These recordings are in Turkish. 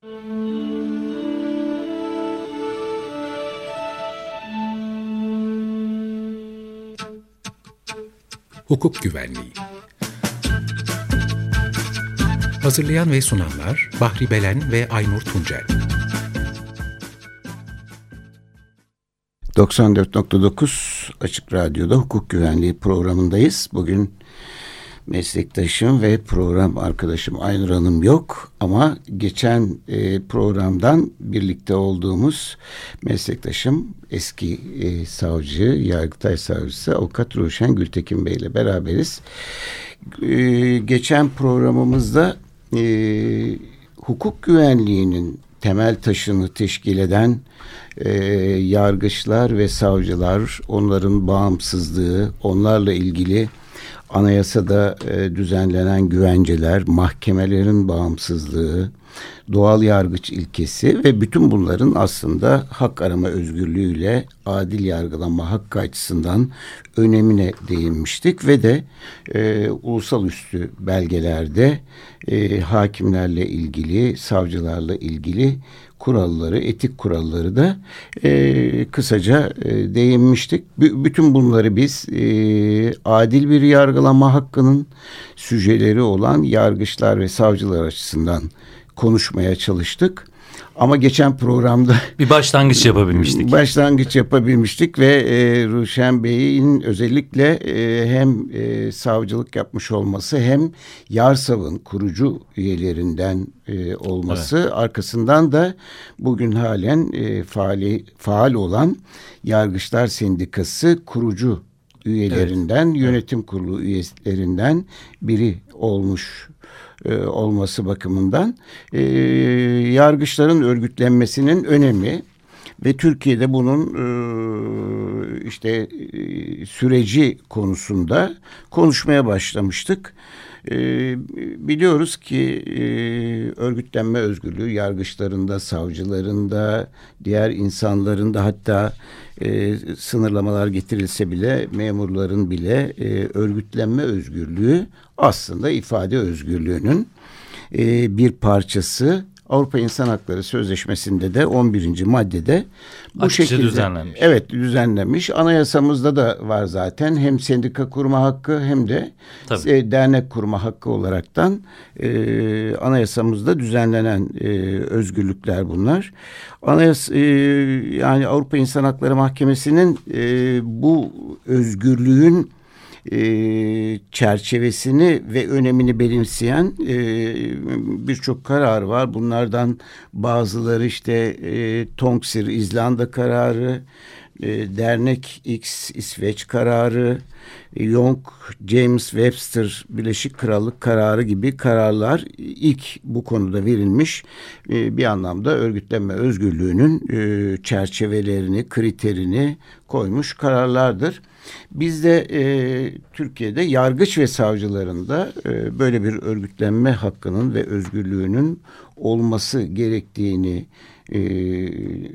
Hukuk Güvenliği Hazırlayan ve sunanlar Bahri Belen ve Aynur Tuncel 94.9 Açık Radyo'da hukuk güvenliği programındayız. Bugün meslektaşım ve program arkadaşım Aynur Hanım yok ama geçen e, programdan birlikte olduğumuz meslektaşım eski e, savcı, Yargıtay Savcısı Avukat Ruşen Gültekin Bey ile beraberiz. E, geçen programımızda e, hukuk güvenliğinin temel taşını teşkil eden e, yargıçlar ve savcılar, onların bağımsızlığı, onlarla ilgili anayasada e, düzenlenen güvenceler, mahkemelerin bağımsızlığı, doğal yargıç ilkesi ve bütün bunların aslında hak arama özgürlüğüyle adil yargılama hakkı açısından önemine değinmiştik ve de e, ulusal üstü belgelerde e, hakimlerle ilgili, savcılarla ilgili kuralları, etik kuralları da e, kısaca e, değinmiştik. B- bütün bunları biz e, adil bir yargılama hakkının süjeleri olan yargıçlar ve savcılar açısından konuşmaya çalıştık. Ama geçen programda bir başlangıç yapabilmiştik. Başlangıç yapabilmiştik ve e, Ruşen Bey'in özellikle e, hem e, savcılık yapmış olması hem Yarsav'ın kurucu üyelerinden e, olması evet. arkasından da bugün halen e, faali, faal olan Yargıçlar Sendikası kurucu üyelerinden, evet. yönetim kurulu üyelerinden biri olmuş e, olması bakımından e, yargıçların örgütlenmesinin önemi ve Türkiye'de bunun e, işte e, süreci konusunda konuşmaya başlamıştık. E, biliyoruz ki e, örgütlenme özgürlüğü yargıçlarında, savcılarında, diğer insanların da hatta e, sınırlamalar getirilse bile memurların bile e, örgütlenme özgürlüğü aslında ifade özgürlüğünün e, bir parçası Avrupa İnsan Hakları Sözleşmesi'nde de 11. maddede bu Açıkça şekilde düzenlenmiş. Evet düzenlenmiş. Anayasamızda da var zaten. Hem sendika kurma hakkı hem de e, dernek kurma hakkı olaraktan e, anayasamızda düzenlenen e, özgürlükler bunlar. Anayasa e, yani Avrupa İnsan Hakları Mahkemesi'nin e, bu özgürlüğün e, çerçevesini ve önemini benimseyen e, birçok karar var. Bunlardan bazıları işte e, Tonksir İzlanda kararı, e, Dernek X İsveç kararı, Young James Webster Birleşik Krallık kararı gibi kararlar ilk bu konuda verilmiş e, bir anlamda örgütlenme özgürlüğünün e, çerçevelerini, kriterini koymuş kararlardır. Biz de e, Türkiye'de yargıç ve savcılarında e, böyle bir örgütlenme hakkının ve özgürlüğünün olması gerektiğini e,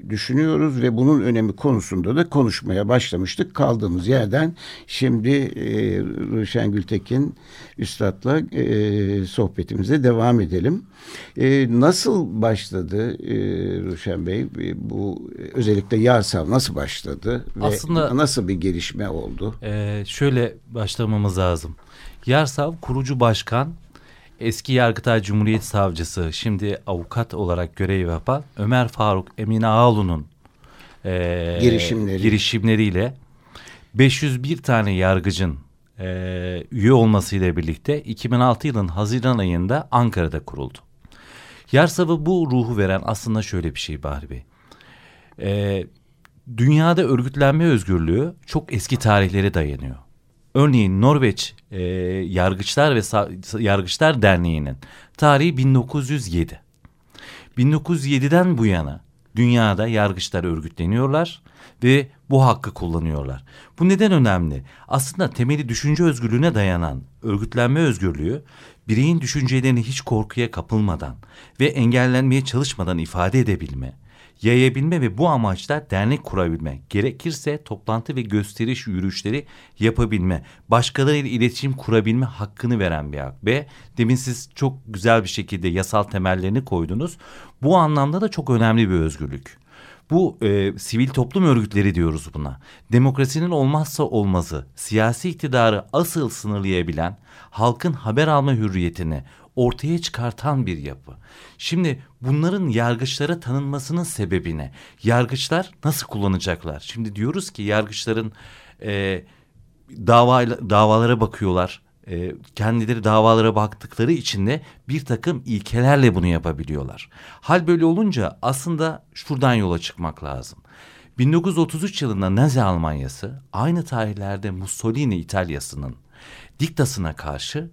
düşünüyoruz ve bunun önemi konusunda da konuşmaya başlamıştık. Kaldığımız yerden şimdi e, Ruşen Gültekin Üstad'la e, sohbetimize devam edelim. E, nasıl başladı e, Ruşen Bey e, bu özellikle Yarsav nasıl başladı ve Aslında, nasıl bir gelişme oldu? E, şöyle başlamamız lazım. Yarsav kurucu başkan eski Yargıtay Cumhuriyet Savcısı şimdi avukat olarak görev yapan Ömer Faruk Emine Ağlu'nun e, Girişimleri. girişimleriyle 501 tane yargıcın e, üye olmasıyla birlikte 2006 yılın Haziran ayında Ankara'da kuruldu. Yarsav'ı bu ruhu veren aslında şöyle bir şey Bahri Bey. E, dünyada örgütlenme özgürlüğü çok eski tarihlere dayanıyor. Örneğin Norveç e, Yargıçlar ve Sa Yargıçlar Derneği'nin tarihi 1907. 1907'den bu yana dünyada yargıçlar örgütleniyorlar ve bu hakkı kullanıyorlar. Bu neden önemli? Aslında temeli düşünce özgürlüğüne dayanan örgütlenme özgürlüğü bireyin düşüncelerini hiç korkuya kapılmadan ve engellenmeye çalışmadan ifade edebilme, yayabilme ve bu amaçla dernek kurabilme, gerekirse toplantı ve gösteriş yürüyüşleri yapabilme, başkalarıyla iletişim kurabilme hakkını veren bir hak. Ve demin siz çok güzel bir şekilde yasal temellerini koydunuz. Bu anlamda da çok önemli bir özgürlük. Bu e, sivil toplum örgütleri diyoruz buna. Demokrasinin olmazsa olmazı, siyasi iktidarı asıl sınırlayabilen, halkın haber alma hürriyetini ortaya çıkartan bir yapı. Şimdi bunların yargıçlara tanınmasının sebebi ne? Yargıçlar nasıl kullanacaklar? Şimdi diyoruz ki yargıçların e, dava, davalara bakıyorlar e, kendileri davalara baktıkları için de bir takım ilkelerle bunu yapabiliyorlar. Hal böyle olunca aslında şuradan yola çıkmak lazım. 1933 yılında Nazi Almanyası aynı tarihlerde Mussolini İtalya'sının diktasına karşı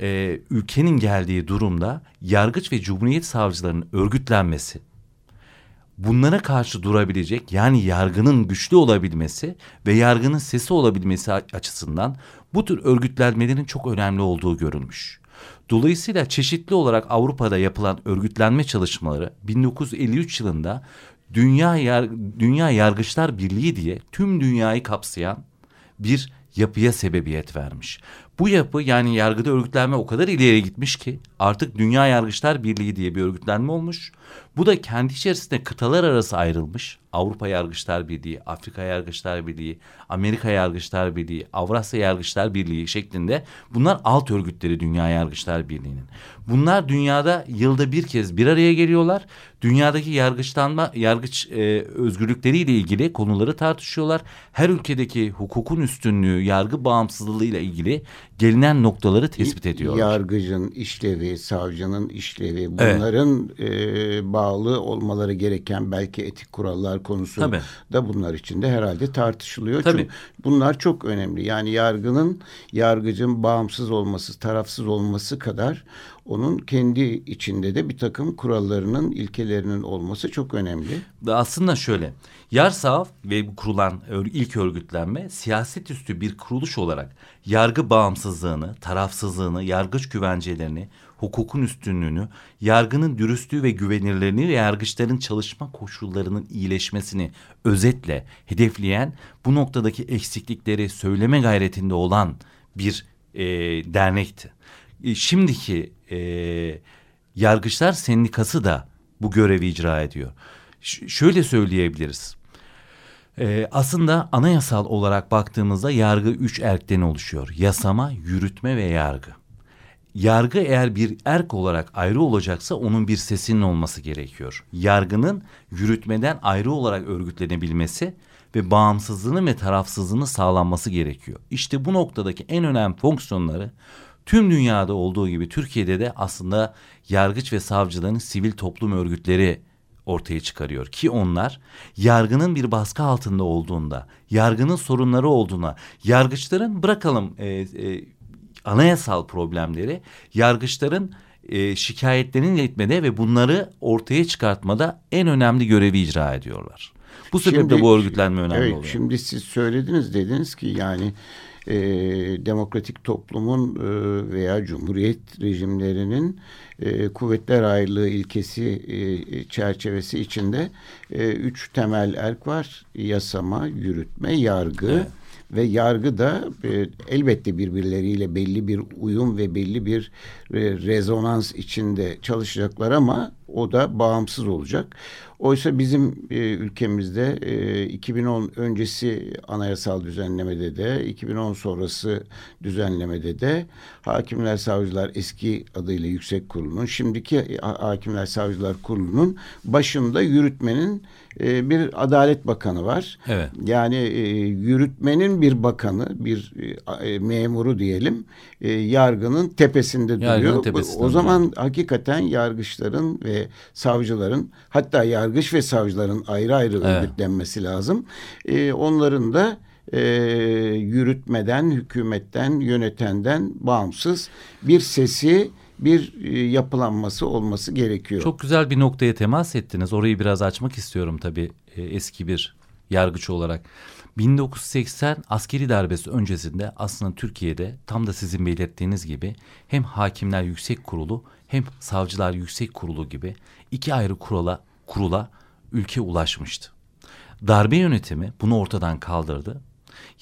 e, ülkenin geldiği durumda yargıç ve cumhuriyet savcılarının örgütlenmesi, bunlara karşı durabilecek yani yargının güçlü olabilmesi ve yargının sesi olabilmesi açısından bu tür örgütlenmelerin çok önemli olduğu görülmüş. Dolayısıyla çeşitli olarak Avrupa'da yapılan örgütlenme çalışmaları 1953 yılında Dünya, Yar Dünya Yargıçlar Birliği diye tüm dünyayı kapsayan bir yapıya sebebiyet vermiş. Bu yapı yani yargıda örgütlenme o kadar ileriye gitmiş ki artık Dünya Yargıçlar Birliği diye bir örgütlenme olmuş. Bu da kendi içerisinde kıtalar arası ayrılmış. Avrupa Yargıçlar Birliği, Afrika Yargıçlar Birliği, Amerika Yargıçlar Birliği, Avrasya Yargıçlar Birliği şeklinde bunlar alt örgütleri Dünya Yargıçlar Birliği'nin. Bunlar dünyada yılda bir kez bir araya geliyorlar. Dünyadaki yargıçlanma, yargıç e, özgürlükleriyle ilgili konuları tartışıyorlar. Her ülkedeki hukukun üstünlüğü, yargı bağımsızlığı ile ilgili gelinen noktaları tespit ediyorlar. Yargıcın işlevi, savcının işlevi, bunların evet. e, bağlı olmaları gereken belki etik kurallar konusu Tabii. da bunlar içinde herhalde tartışılıyor. Tabii. Çünkü bunlar çok önemli. Yani yargının, yargıcın bağımsız olması, tarafsız olması kadar onun kendi içinde de bir takım kurallarının, ilkelerinin olması çok önemli. Aslında şöyle, Yarsav ve kurulan ilk örgütlenme siyaset üstü bir kuruluş olarak yargı bağımsızlığını, tarafsızlığını, yargıç güvencelerini, hukukun üstünlüğünü, yargının dürüstlüğü ve güvenirlerini ve yargıçların çalışma koşullarının iyileşmesini özetle hedefleyen bu noktadaki eksiklikleri söyleme gayretinde olan bir e, dernekti. E, şimdiki e, yargıçlar sendikası da bu görevi icra ediyor. Ş şöyle söyleyebiliriz. Ee, aslında anayasal olarak baktığımızda yargı üç erkten oluşuyor. Yasama, yürütme ve yargı. Yargı eğer bir erk olarak ayrı olacaksa onun bir sesinin olması gerekiyor. Yargının yürütmeden ayrı olarak örgütlenebilmesi ve bağımsızlığını ve tarafsızlığını sağlanması gerekiyor. İşte bu noktadaki en önemli fonksiyonları tüm dünyada olduğu gibi Türkiye'de de aslında yargıç ve savcıların sivil toplum örgütleri ortaya çıkarıyor ki onlar yargının bir baskı altında olduğunda, yargının sorunları olduğuna, yargıçların bırakalım e, e, anayasal problemleri, yargıçların e, şikayetlerini iletmede ve bunları ortaya çıkartmada en önemli görevi icra ediyorlar. Bu sebeple bu örgütlenme önemli evet, oluyor. Şimdi siz söylediniz dediniz ki yani e, demokratik toplumun e, veya cumhuriyet rejimlerinin e, kuvvetler ayrılığı ilkesi e, çerçevesi içinde e, üç temel erk var. Yasama, yürütme, yargı. Evet ve yargı da e, elbette birbirleriyle belli bir uyum ve belli bir e, rezonans içinde çalışacaklar ama o da bağımsız olacak. Oysa bizim e, ülkemizde e, 2010 öncesi anayasal düzenlemede de 2010 sonrası düzenlemede de Hakimler Savcılar eski adıyla Yüksek Kurulu'nun şimdiki Hakimler Savcılar Kurulu'nun başında yürütmenin e, bir Adalet Bakanı var. Evet. Yani e, yürütmenin bir bakanı, bir e, memuru diyelim, e, yargının tepesinde yargının duruyor. Tepesinde o zaman duruyor. hakikaten yargıçların ve savcıların hatta yargıç ve savcıların ayrı ayrı evet. örgütlenmesi lazım. E, onların da e, yürütmeden, hükümetten, yönetenden bağımsız bir sesi bir e, yapılanması olması gerekiyor. Çok güzel bir noktaya temas ettiniz. Orayı biraz açmak istiyorum tabii e, eski bir yargıç olarak. 1980 askeri darbesi öncesinde aslında Türkiye'de tam da sizin belirttiğiniz gibi hem Hakimler Yüksek Kurulu hem Savcılar Yüksek Kurulu gibi iki ayrı kurula, kurula ülke ulaşmıştı. Darbe yönetimi bunu ortadan kaldırdı.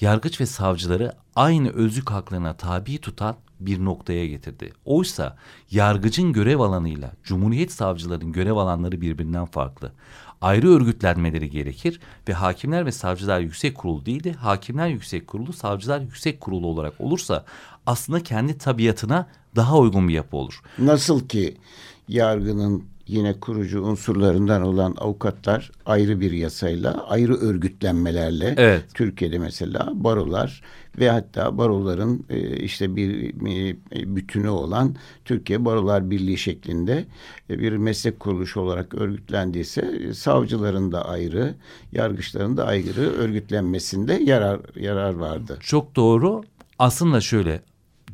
Yargıç ve savcıları aynı özlük haklarına tabi tutan bir noktaya getirdi. Oysa yargıcın görev alanıyla Cumhuriyet savcıların görev alanları birbirinden farklı. Ayrı örgütlenmeleri gerekir ve Hakimler ve Savcılar Yüksek Kurulu değil de Hakimler Yüksek Kurulu, Savcılar Yüksek Kurulu olarak olursa aslında kendi tabiatına daha uygun bir yapı olur. Nasıl ki yargının yine kurucu unsurlarından olan avukatlar ayrı bir yasayla, ayrı örgütlenmelerle evet. Türkiye'de mesela barolar ve hatta baroların e, işte bir e, bütünü olan Türkiye Barolar Birliği şeklinde e, bir meslek kuruluşu olarak örgütlendiyse savcıların da ayrı, yargıçların da ayrı örgütlenmesinde yarar yarar vardı. Çok doğru. Aslında şöyle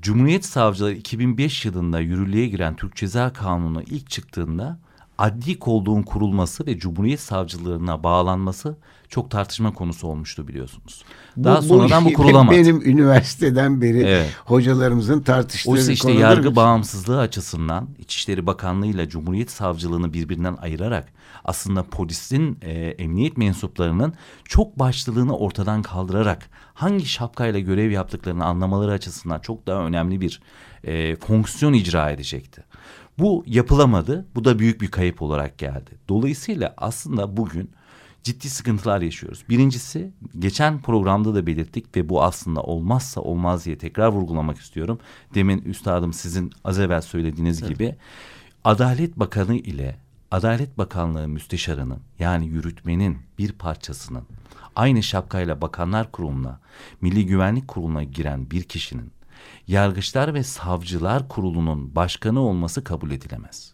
Cumhuriyet Savcıları 2005 yılında yürürlüğe giren Türk Ceza Kanunu ilk çıktığında adli kolluğun kurulması ve Cumhuriyet Savcılığına bağlanması çok tartışma konusu olmuştu biliyorsunuz. Daha bu, sonradan bu, bu kurulamadı. Benim üniversiteden beri evet. hocalarımızın tartıştığı Oysa işte yargı bağımsızlığı açısından İçişleri Bakanlığı ile Cumhuriyet Savcılığını birbirinden ayırarak aslında polisin e, emniyet mensuplarının çok başlılığını ortadan kaldırarak hangi şapkayla görev yaptıklarını anlamaları açısından çok daha önemli bir e, fonksiyon icra edecekti. Bu yapılamadı. Bu da büyük bir kayıp olarak geldi. Dolayısıyla aslında bugün ciddi sıkıntılar yaşıyoruz. Birincisi geçen programda da belirttik ve bu aslında olmazsa olmaz diye tekrar vurgulamak istiyorum. Demin üstadım sizin az evvel söylediğiniz evet. gibi Adalet Bakanı ile Adalet Bakanlığı müsteşarının yani yürütmenin bir parçasının aynı şapkayla Bakanlar Kurulu'na, Milli Güvenlik Kurulu'na giren bir kişinin Yargıçlar ve Savcılar Kurulu'nun başkanı olması kabul edilemez.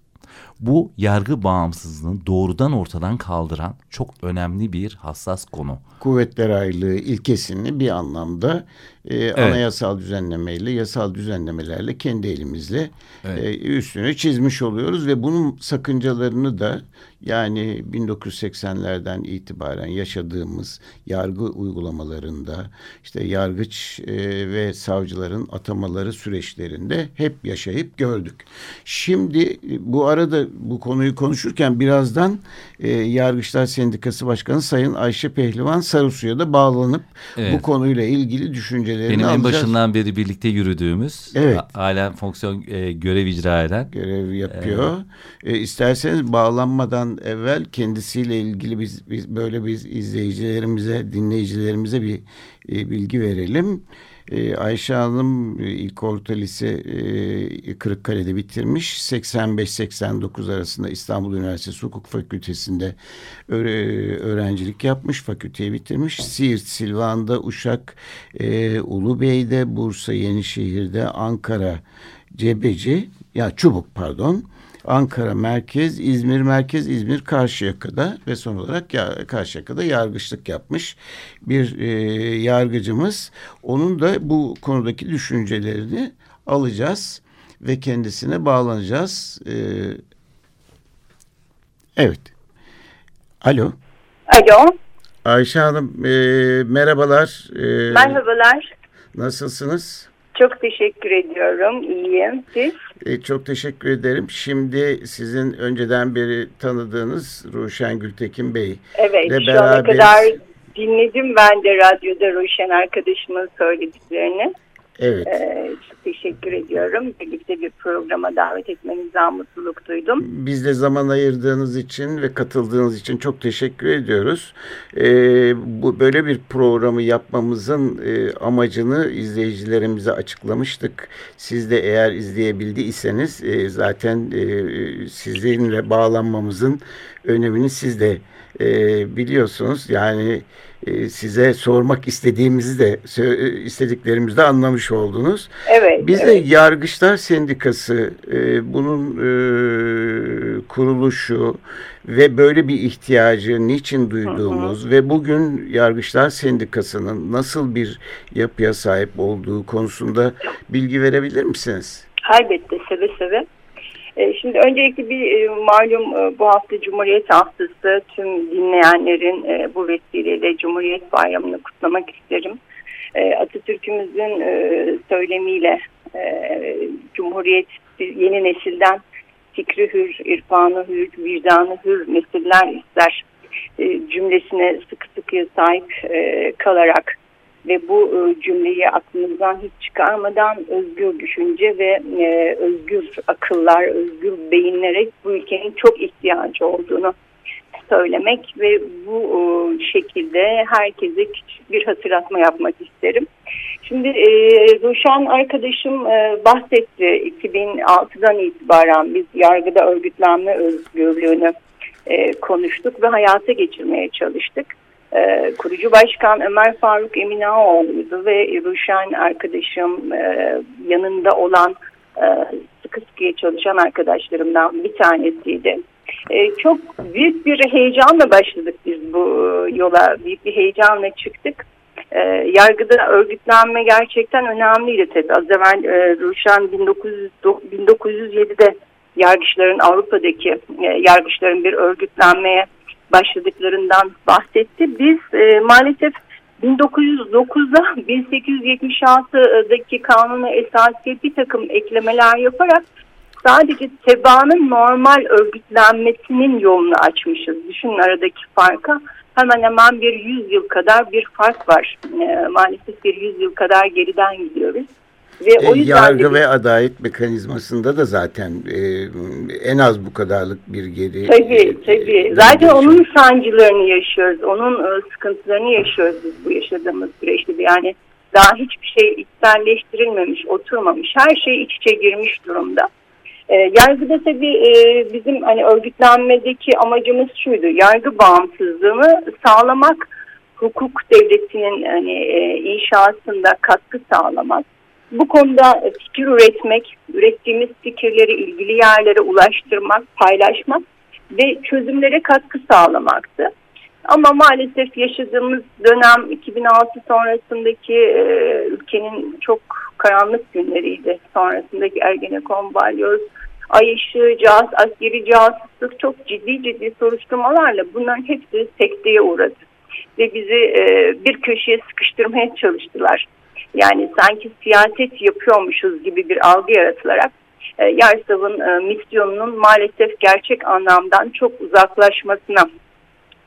Bu yargı bağımsızlığını doğrudan ortadan kaldıran çok önemli bir hassas konu. Kuvvetler ayrılığı ilkesini bir anlamda e, evet. anayasal düzenlemeyle, yasal düzenlemelerle kendi elimizle evet. e, üstünü çizmiş oluyoruz ve bunun sakıncalarını da yani 1980'lerden itibaren yaşadığımız yargı uygulamalarında işte yargıç e, ve savcıların atamaları süreçlerinde hep yaşayıp gördük. Şimdi bu arada bu konuyu konuşurken birazdan e, Yargıçlar Sendikası Başkanı Sayın Ayşe Pehlivan Sarısu'ya da bağlanıp evet. bu konuyla ilgili düşüncelerini Benim alacağız. en başından beri birlikte yürüdüğümüz, evet. halen fonksiyon e, görev icra eden. Görev yapıyor. E, e, isterseniz bağlanmadan evvel kendisiyle ilgili biz, biz böyle biz izleyicilerimize, dinleyicilerimize bir e, bilgi verelim. E, Ayşe Hanım e, ilk orta lise e, Kırıkkale'de bitirmiş. 85-89 arasında İstanbul Üniversitesi Hukuk Fakültesi'nde öğrencilik yapmış. Fakülteyi bitirmiş. Siirt, Silvan'da, Uşak, e, Ulubey'de, Bursa, Yenişehir'de, Ankara, Cebeci, ya Çubuk pardon. Ankara merkez, İzmir merkez, İzmir Karşıyaka'da ve son olarak ya, Karşıyaka'da yargıçlık yapmış bir e, yargıcımız. Onun da bu konudaki düşüncelerini alacağız ve kendisine bağlanacağız. E, evet. Alo. Alo. Ayşe Hanım e, merhabalar. E, Merhabalar. Nasılsınız? Çok teşekkür ediyorum. İyiyim. Siz? E, çok teşekkür ederim. Şimdi sizin önceden beri tanıdığınız Ruşen Gültekin Bey. Evet şu beraberiz. ana kadar dinledim ben de radyoda Ruşen arkadaşımın söylediklerini. Evet. Ee, çok teşekkür ediyorum. Birlikte bir programa davet etmenizden mutluluk duydum. Biz de zaman ayırdığınız için ve katıldığınız için çok teşekkür ediyoruz. Ee, bu Böyle bir programı yapmamızın e, amacını izleyicilerimize açıklamıştık. Siz de eğer izleyebildiyseniz e, zaten e, sizinle bağlanmamızın önemini siz de e, biliyorsunuz. Yani e, size sormak istediğimizi de istediklerimizi de anlamış oldunuz. Evet. Biz evet. de Yargıçlar Sendikası e, bunun e, kuruluşu ve böyle bir ihtiyacı niçin duyduğumuz hı hı. ve bugün Yargıçlar Sendikası'nın nasıl bir yapıya sahip olduğu konusunda bilgi verebilir misiniz? Elbette seve seve. E, şimdi öncelikle bir e, malum e, bu hafta Cumhuriyet Haftası tüm dinleyenlerin bu vesileyle Cumhuriyet Bayramı'nı kutlamak isterim. Atatürk'ümüzün söylemiyle Cumhuriyet yeni nesilden fikri hür, irfanı hür, vicdanı hür nesiller ister cümlesine sıkı sıkı sahip kalarak ve bu e, cümleyi aklımızdan hiç çıkarmadan özgür düşünce ve e, özgür akıllar, özgür beyinlere bu ülkenin çok ihtiyacı olduğunu söylemek ve bu e, şekilde herkese küçük bir hatırlatma yapmak isterim. Şimdi e, arkadaşım bahsetti 2006'dan itibaren biz yargıda örgütlenme özgürlüğünü konuştuk ve hayata geçirmeye çalıştık. E, kurucu başkan Ömer Faruk Eminaoğlu'ydu ve Ruşen arkadaşım e, yanında olan e, sıkı sıkıya çalışan arkadaşlarımdan bir tanesiydi. E, çok büyük bir heyecanla başladık biz bu yola. Büyük bir heyecanla çıktık. E, yargıda örgütlenme gerçekten önemliydi tabii. Az evvel e, Ruşen 1900, 1907'de yargıçların Avrupa'daki e, yargıçların bir örgütlenmeye başladıklarından bahsetti. Biz e, maalesef 1909'da 1876'daki kanuna esasiye bir takım eklemeler yaparak sadece tebaanın normal örgütlenmesinin yolunu açmışız. Düşünün aradaki farka hemen hemen bir yüz yıl kadar bir fark var. E, maalesef bir yüz yıl kadar geriden gidiyoruz. Ve o e, yargı de, ve adalet mekanizmasında da zaten e, en az bu kadarlık bir geri. Tabii e, tabii. Zaten onun sancılarını yaşıyoruz. Onun e, sıkıntılarını yaşıyoruz biz bu yaşadığımız süreçte. Yani daha hiçbir şey içselleştirilmemiş, oturmamış. Her şey iç içe girmiş durumda. E, yargıda tabii e, bizim hani örgütlenmedeki amacımız şuydu. Yargı bağımsızlığını sağlamak, hukuk devletinin hani e, inşasında katkı sağlamak bu konuda fikir üretmek, ürettiğimiz fikirleri ilgili yerlere ulaştırmak, paylaşmak ve çözümlere katkı sağlamaktı. Ama maalesef yaşadığımız dönem 2006 sonrasındaki e, ülkenin çok karanlık günleriydi. Sonrasındaki Ergenekon, Balyoz, Ay ışığı, askeri casusluk çok ciddi ciddi soruşturmalarla bunların hepsi sekteye uğradı. Ve bizi e, bir köşeye sıkıştırmaya çalıştılar. Yani sanki siyaset yapıyormuşuz gibi bir algı yaratılarak e, Yarsav'ın e, misyonunun maalesef gerçek anlamdan çok uzaklaşmasına,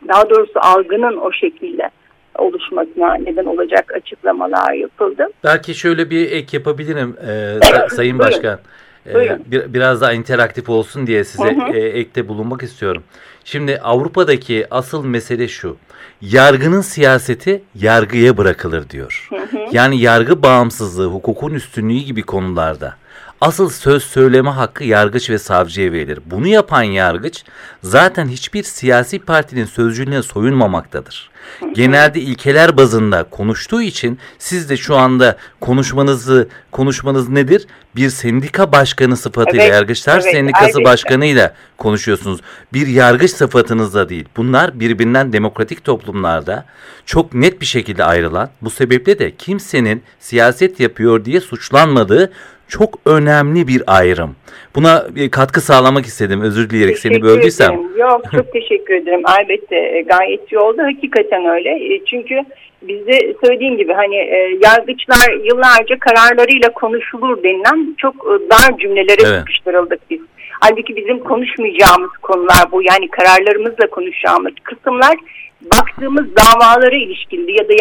daha doğrusu algının o şekilde oluşmasına neden olacak açıklamalar yapıldı. Belki şöyle bir ek yapabilirim e, Sayın Başkan. Ee, bir, biraz daha interaktif olsun diye size hı hı. E, ekte bulunmak istiyorum. Şimdi Avrupa'daki asıl mesele şu. Yargının siyaseti yargıya bırakılır diyor. Hı hı. Yani yargı bağımsızlığı, hukukun üstünlüğü gibi konularda asıl söz söyleme hakkı yargıç ve savcıya verilir. Bunu yapan yargıç zaten hiçbir siyasi partinin sözcülüğüne soyunmamaktadır. Genelde ilkeler bazında konuştuğu için siz de şu anda konuşmanızı konuşmanız nedir? Bir sendika başkanı sıfatıyla evet, Yargıçlar evet, Sendikası ayrıca. başkanıyla konuşuyorsunuz. Bir yargıç sıfatınızda değil. Bunlar birbirinden demokratik toplumlarda çok net bir şekilde ayrılan bu sebeple de kimsenin siyaset yapıyor diye suçlanmadığı çok önemli bir ayrım. Buna bir katkı sağlamak istedim. Özür dileyerek teşekkür seni böldüysem. Ederim. Yok çok teşekkür ederim. Elbette e, gayet iyi oldu. Hakikaten öyle. E, çünkü bizde söylediğim gibi hani e, yargıçlar yıllarca kararlarıyla konuşulur denilen çok dar cümlelere evet. sıkıştırıldık biz. Halbuki bizim konuşmayacağımız konular bu. Yani kararlarımızla konuşacağımız kısımlar baktığımız davalara ilişkindi ya da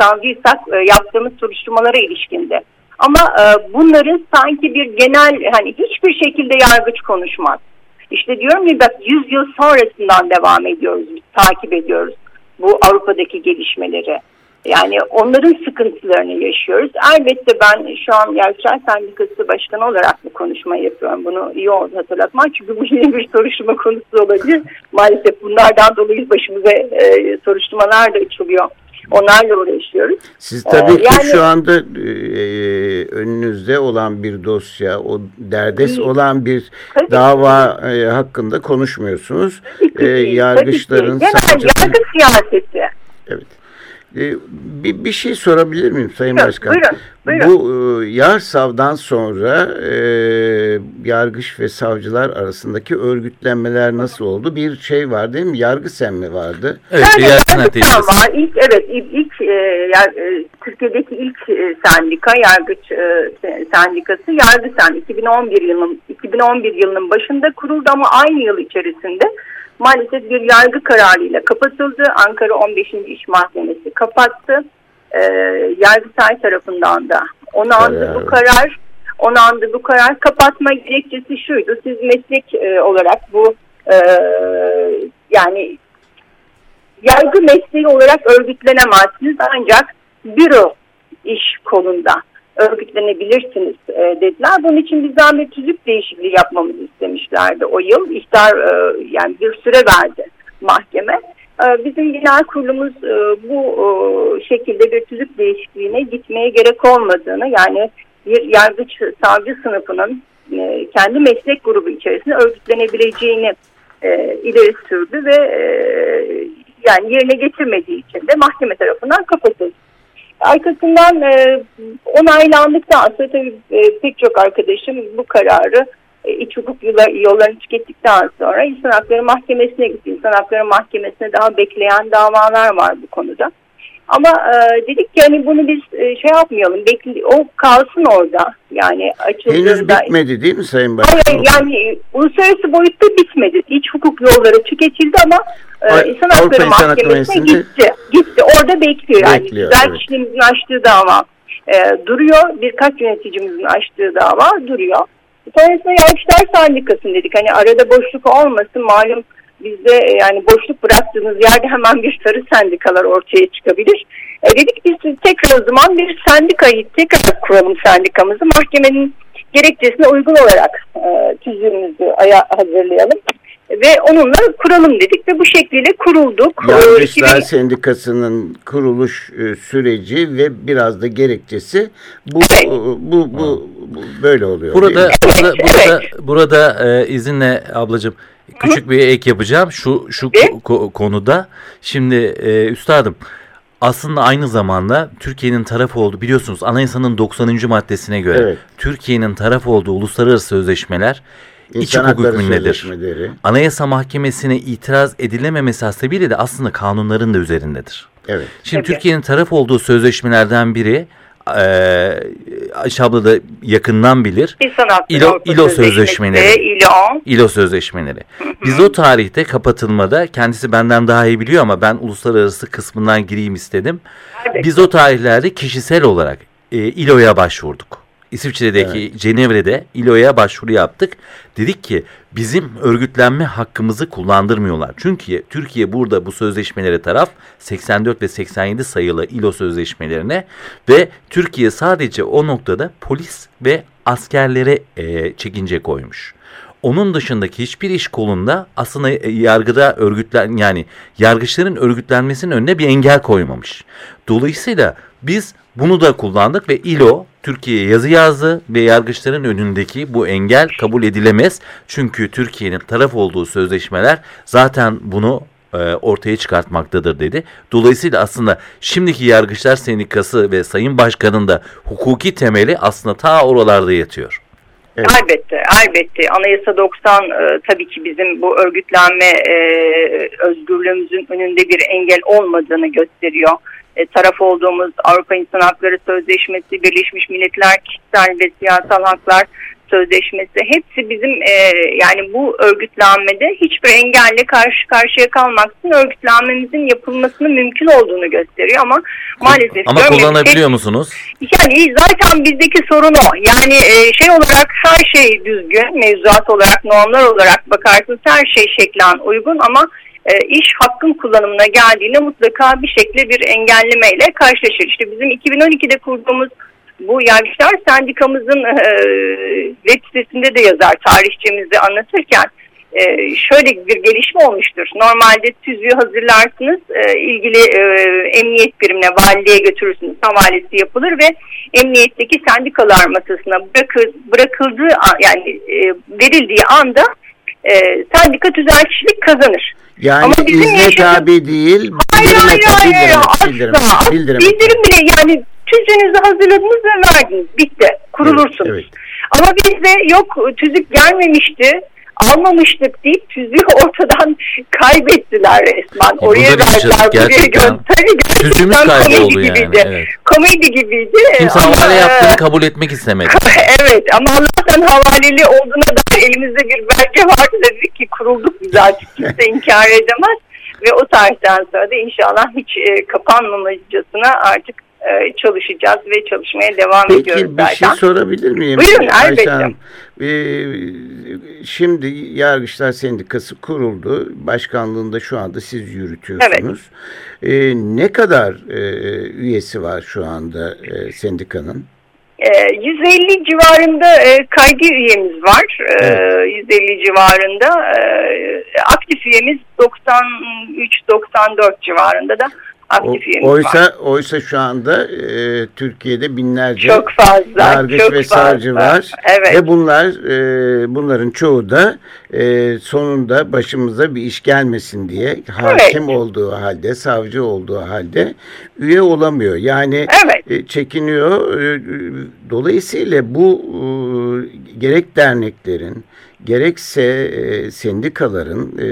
savcıysak yaptığımız soruşturmalara ilişkindi. Ama e, bunların sanki bir genel hani hiçbir şekilde yargıç konuşmaz. İşte diyorum ya bak 100 yıl sonrasından devam ediyoruz, takip ediyoruz bu Avrupa'daki gelişmeleri. Yani onların sıkıntılarını yaşıyoruz. Elbette ben şu an Yargıçlar Sendikası Başkanı olarak bu konuşmayı yapıyorum. Bunu iyi oldu hatırlatmak. Çünkü bu yeni bir soruşturma konusu olabilir. Maalesef bunlardan dolayı başımıza e, soruşturmalar da açılıyor. Onlarla uğraşıyoruz. Siz tabii ee, ki yani, şu anda e, önünüzde olan bir dosya, o derdest iyi. olan bir tabii dava e, hakkında konuşmuyorsunuz. Tabii e, yargıçların tabii Genel yargı siyaseti. Evet. Ee, bir, bir şey sorabilir miyim Sayın buyurun, Başkan? Buyurun, buyurun. Bu e, Yarsav'dan sonra e, yargıç ve savcılar arasındaki örgütlenmeler nasıl oldu? Bir şey var değil mi? Yargı sen mi vardı? Evet, yani, yargı var. İlk, evet, ilk, ilk e, yar, e, Türkiye'deki ilk e, sendika, yargıç e, sendikası Yargı Sen 2011 yılının 2011 yılının başında kuruldu ama aynı yıl içerisinde maalesef bir yargı kararıyla kapatıldı. Ankara 15. İş Mahkemesi kapattı. E, Yargıtay tarafından da onandı bu karar. Onandı bu karar. Kapatma gerekçesi şuydu. Siz meslek e, olarak bu e, yani yargı mesleği olarak örgütlenemezsiniz ancak büro iş kolunda örgütlenebilirsiniz e, dediler. Bunun için bir zahmet tüzük değişikliği yapmamızı istemişlerdi o yıl. İhtar e, yani bir süre verdi mahkeme. E, bizim genel kurulumuz e, bu e, şekilde bir tüzük değişikliğine gitmeye gerek olmadığını yani bir yargıç savcı sınıfının e, kendi meslek grubu içerisinde örgütlenebileceğini e, ileri sürdü ve e, yani yerine getirmediği için de mahkeme tarafından kapatıldı. Arkasından e, onaylandıktan sonra tabii e, pek çok arkadaşım bu kararı e, iç hukuk yollarını tükettikten sonra İnsan Hakları Mahkemesi'ne gitti. İnsan Hakları Mahkemesi'ne daha bekleyen davalar var bu konuda. Ama e, dedik ki hani bunu biz e, şey yapmayalım. Bekli, o kalsın orada. Yani açıldığında. Henüz bitmedi değil mi Sayın Başkan? Hayır yani uluslararası boyutta bitmedi. İç hukuk yolları tüketildi ama e, İnsan Hakları Mahkemesi'ne gitti. Gitti. Orada bekliyor. Yani bekliyor, güzel evet. kişiliğimizin açtığı dava e, duruyor. Birkaç yöneticimizin açtığı dava duruyor. Sonrasında Yargıçlar Sendikası'nı dedik. Hani arada boşluk olmasın. Malum bizde e, yani boşluk bıraktığınız yerde hemen bir sarı sendikalar ortaya çıkabilir. E, dedik biz tekrar o zaman bir sendikayı tekrar kuralım sendikamızı. Mahkemenin gerekçesine uygun olarak e, tüzüğümüzü aya hazırlayalım ve onunla kuralım dedik ve bu şekliyle kurulduk. Yargıçlar ee, Sendikası'nın kuruluş e, süreci ve biraz da gerekçesi bu evet. bu, bu, bu, bu böyle oluyor. Burada burada burada, burada e, izinle ablacığım küçük bir ek yapacağım şu şu ko konuda. Şimdi e, üstadım aslında aynı zamanda Türkiye'nin taraf olduğu biliyorsunuz anayasanın 90. maddesine göre evet. Türkiye'nin taraf olduğu uluslararası sözleşmeler İç hukuk hükmündedir. Anayasa Mahkemesi'ne itiraz edilememesi hasebiyle de aslında kanunların da üzerindedir. Evet. Şimdi evet. Türkiye'nin taraf olduğu sözleşmelerden biri e, Ayşe abla da yakından bilir. İlo, İLO sözleşmeleri. İLO. İLO sözleşmeleri. Biz o tarihte kapatılmada kendisi benden daha iyi biliyor ama ben uluslararası kısmından gireyim istedim. Evet. Biz o tarihlerde kişisel olarak e, İLO'ya başvurduk. İsviçre'deki evet. Cenevre'de İLO'ya başvuru yaptık. Dedik ki bizim örgütlenme hakkımızı kullandırmıyorlar. Çünkü Türkiye burada bu sözleşmelere taraf 84 ve 87 sayılı İLO sözleşmelerine ve Türkiye sadece o noktada polis ve askerlere e, çekince koymuş. Onun dışındaki hiçbir iş kolunda aslında e, yargıda örgütlen yani yargıçların örgütlenmesinin önüne bir engel koymamış. Dolayısıyla biz bunu da kullandık ve İLO Türkiye'ye yazı yazdı ve yargıçların önündeki bu engel kabul edilemez. Çünkü Türkiye'nin taraf olduğu sözleşmeler zaten bunu e, ortaya çıkartmaktadır dedi. Dolayısıyla aslında şimdiki Yargıçlar Sendikası ve Sayın Başkan'ın da hukuki temeli aslında ta oralarda yatıyor. Evet. Elbette, elbette. Anayasa 90 e, tabii ki bizim bu örgütlenme e, özgürlüğümüzün önünde bir engel olmadığını gösteriyor e, taraf olduğumuz Avrupa İnsan Hakları Sözleşmesi, Birleşmiş Milletler Kişisel ve Siyasal Haklar Sözleşmesi hepsi bizim e, yani bu örgütlenmede hiçbir engelle karşı karşıya kalmaksızın örgütlenmemizin yapılmasını mümkün olduğunu gösteriyor ama maalesef ama kullanabiliyor musunuz? Yani zaten bizdeki sorun o. Yani e, şey olarak her şey düzgün, mevzuat olarak, normlar olarak bakarsınız her şey şeklen uygun ama e, iş hakkın kullanımına geldiğinde mutlaka bir şekilde bir engellemeyle karşılaşır. İşte bizim 2012'de kurduğumuz bu yargıçlar sendikamızın e, web sitesinde de yazar tarihçemizde anlatırken e, şöyle bir gelişme olmuştur. Normalde tüzüğü hazırlarsınız, e, ilgili e, emniyet birimine, valiliğe götürürsünüz, havalesi yapılır ve emniyetteki sendikalar masasına bırakır, bırakıldığı yani e, verildiği anda e, sendika tüzel kişilik kazanır. Yani Ama bizim izne yaşadığım... tabi değil, hayır, hayır, hayır, hayır, bildirim, asla. bildirim, bildirim bile yani tüzüğünüzü hazırladınız ve verdiniz. Bitti. Kurulursunuz. Evet, evet. Ama bizde yok tüzük gelmemişti almamıştık deyip tüzüğü ortadan kaybettiler resmen. E, Oraya verdiler, buraya gösterdi. Sözümüz kayboldu yani. Gibiydi. Evet. Komedi gibiydi. Kimse havale yaptığını kabul etmek istemedi. evet ama Allah'tan havaleli olduğuna dair elimizde bir belge vardı dedik ki kurulduk biz artık kimse inkar edemez. Ve o tarihten sonra da inşallah hiç e, kapanmamacasına artık e, çalışacağız ve çalışmaya devam Peki, ediyoruz zaten. Peki bir şey sorabilir miyim? Buyurun elbette. E, şimdi Yargıçlar Sendikası kuruldu. Başkanlığında şu anda siz yürütüyorsunuz. Evet. E, ne kadar e, üyesi var şu anda e, sendikanın? 150 civarında kaydi üyemiz var. Evet. 150 civarında. aktif üyemiz 93-94 civarında da aktif üyemiz oysa, var. Oysa şu anda e, Türkiye'de binlerce çok fazla, yargıç çok ve savcı fazla. var. Evet. Ve bunlar e, bunların çoğu da e, sonunda başımıza bir iş gelmesin diye hakim evet. olduğu halde, savcı olduğu halde üye olamıyor. Yani evet. e, çekiniyor. E, dolayısıyla bu e, gerek derneklerin gerekse e, sendikaların e,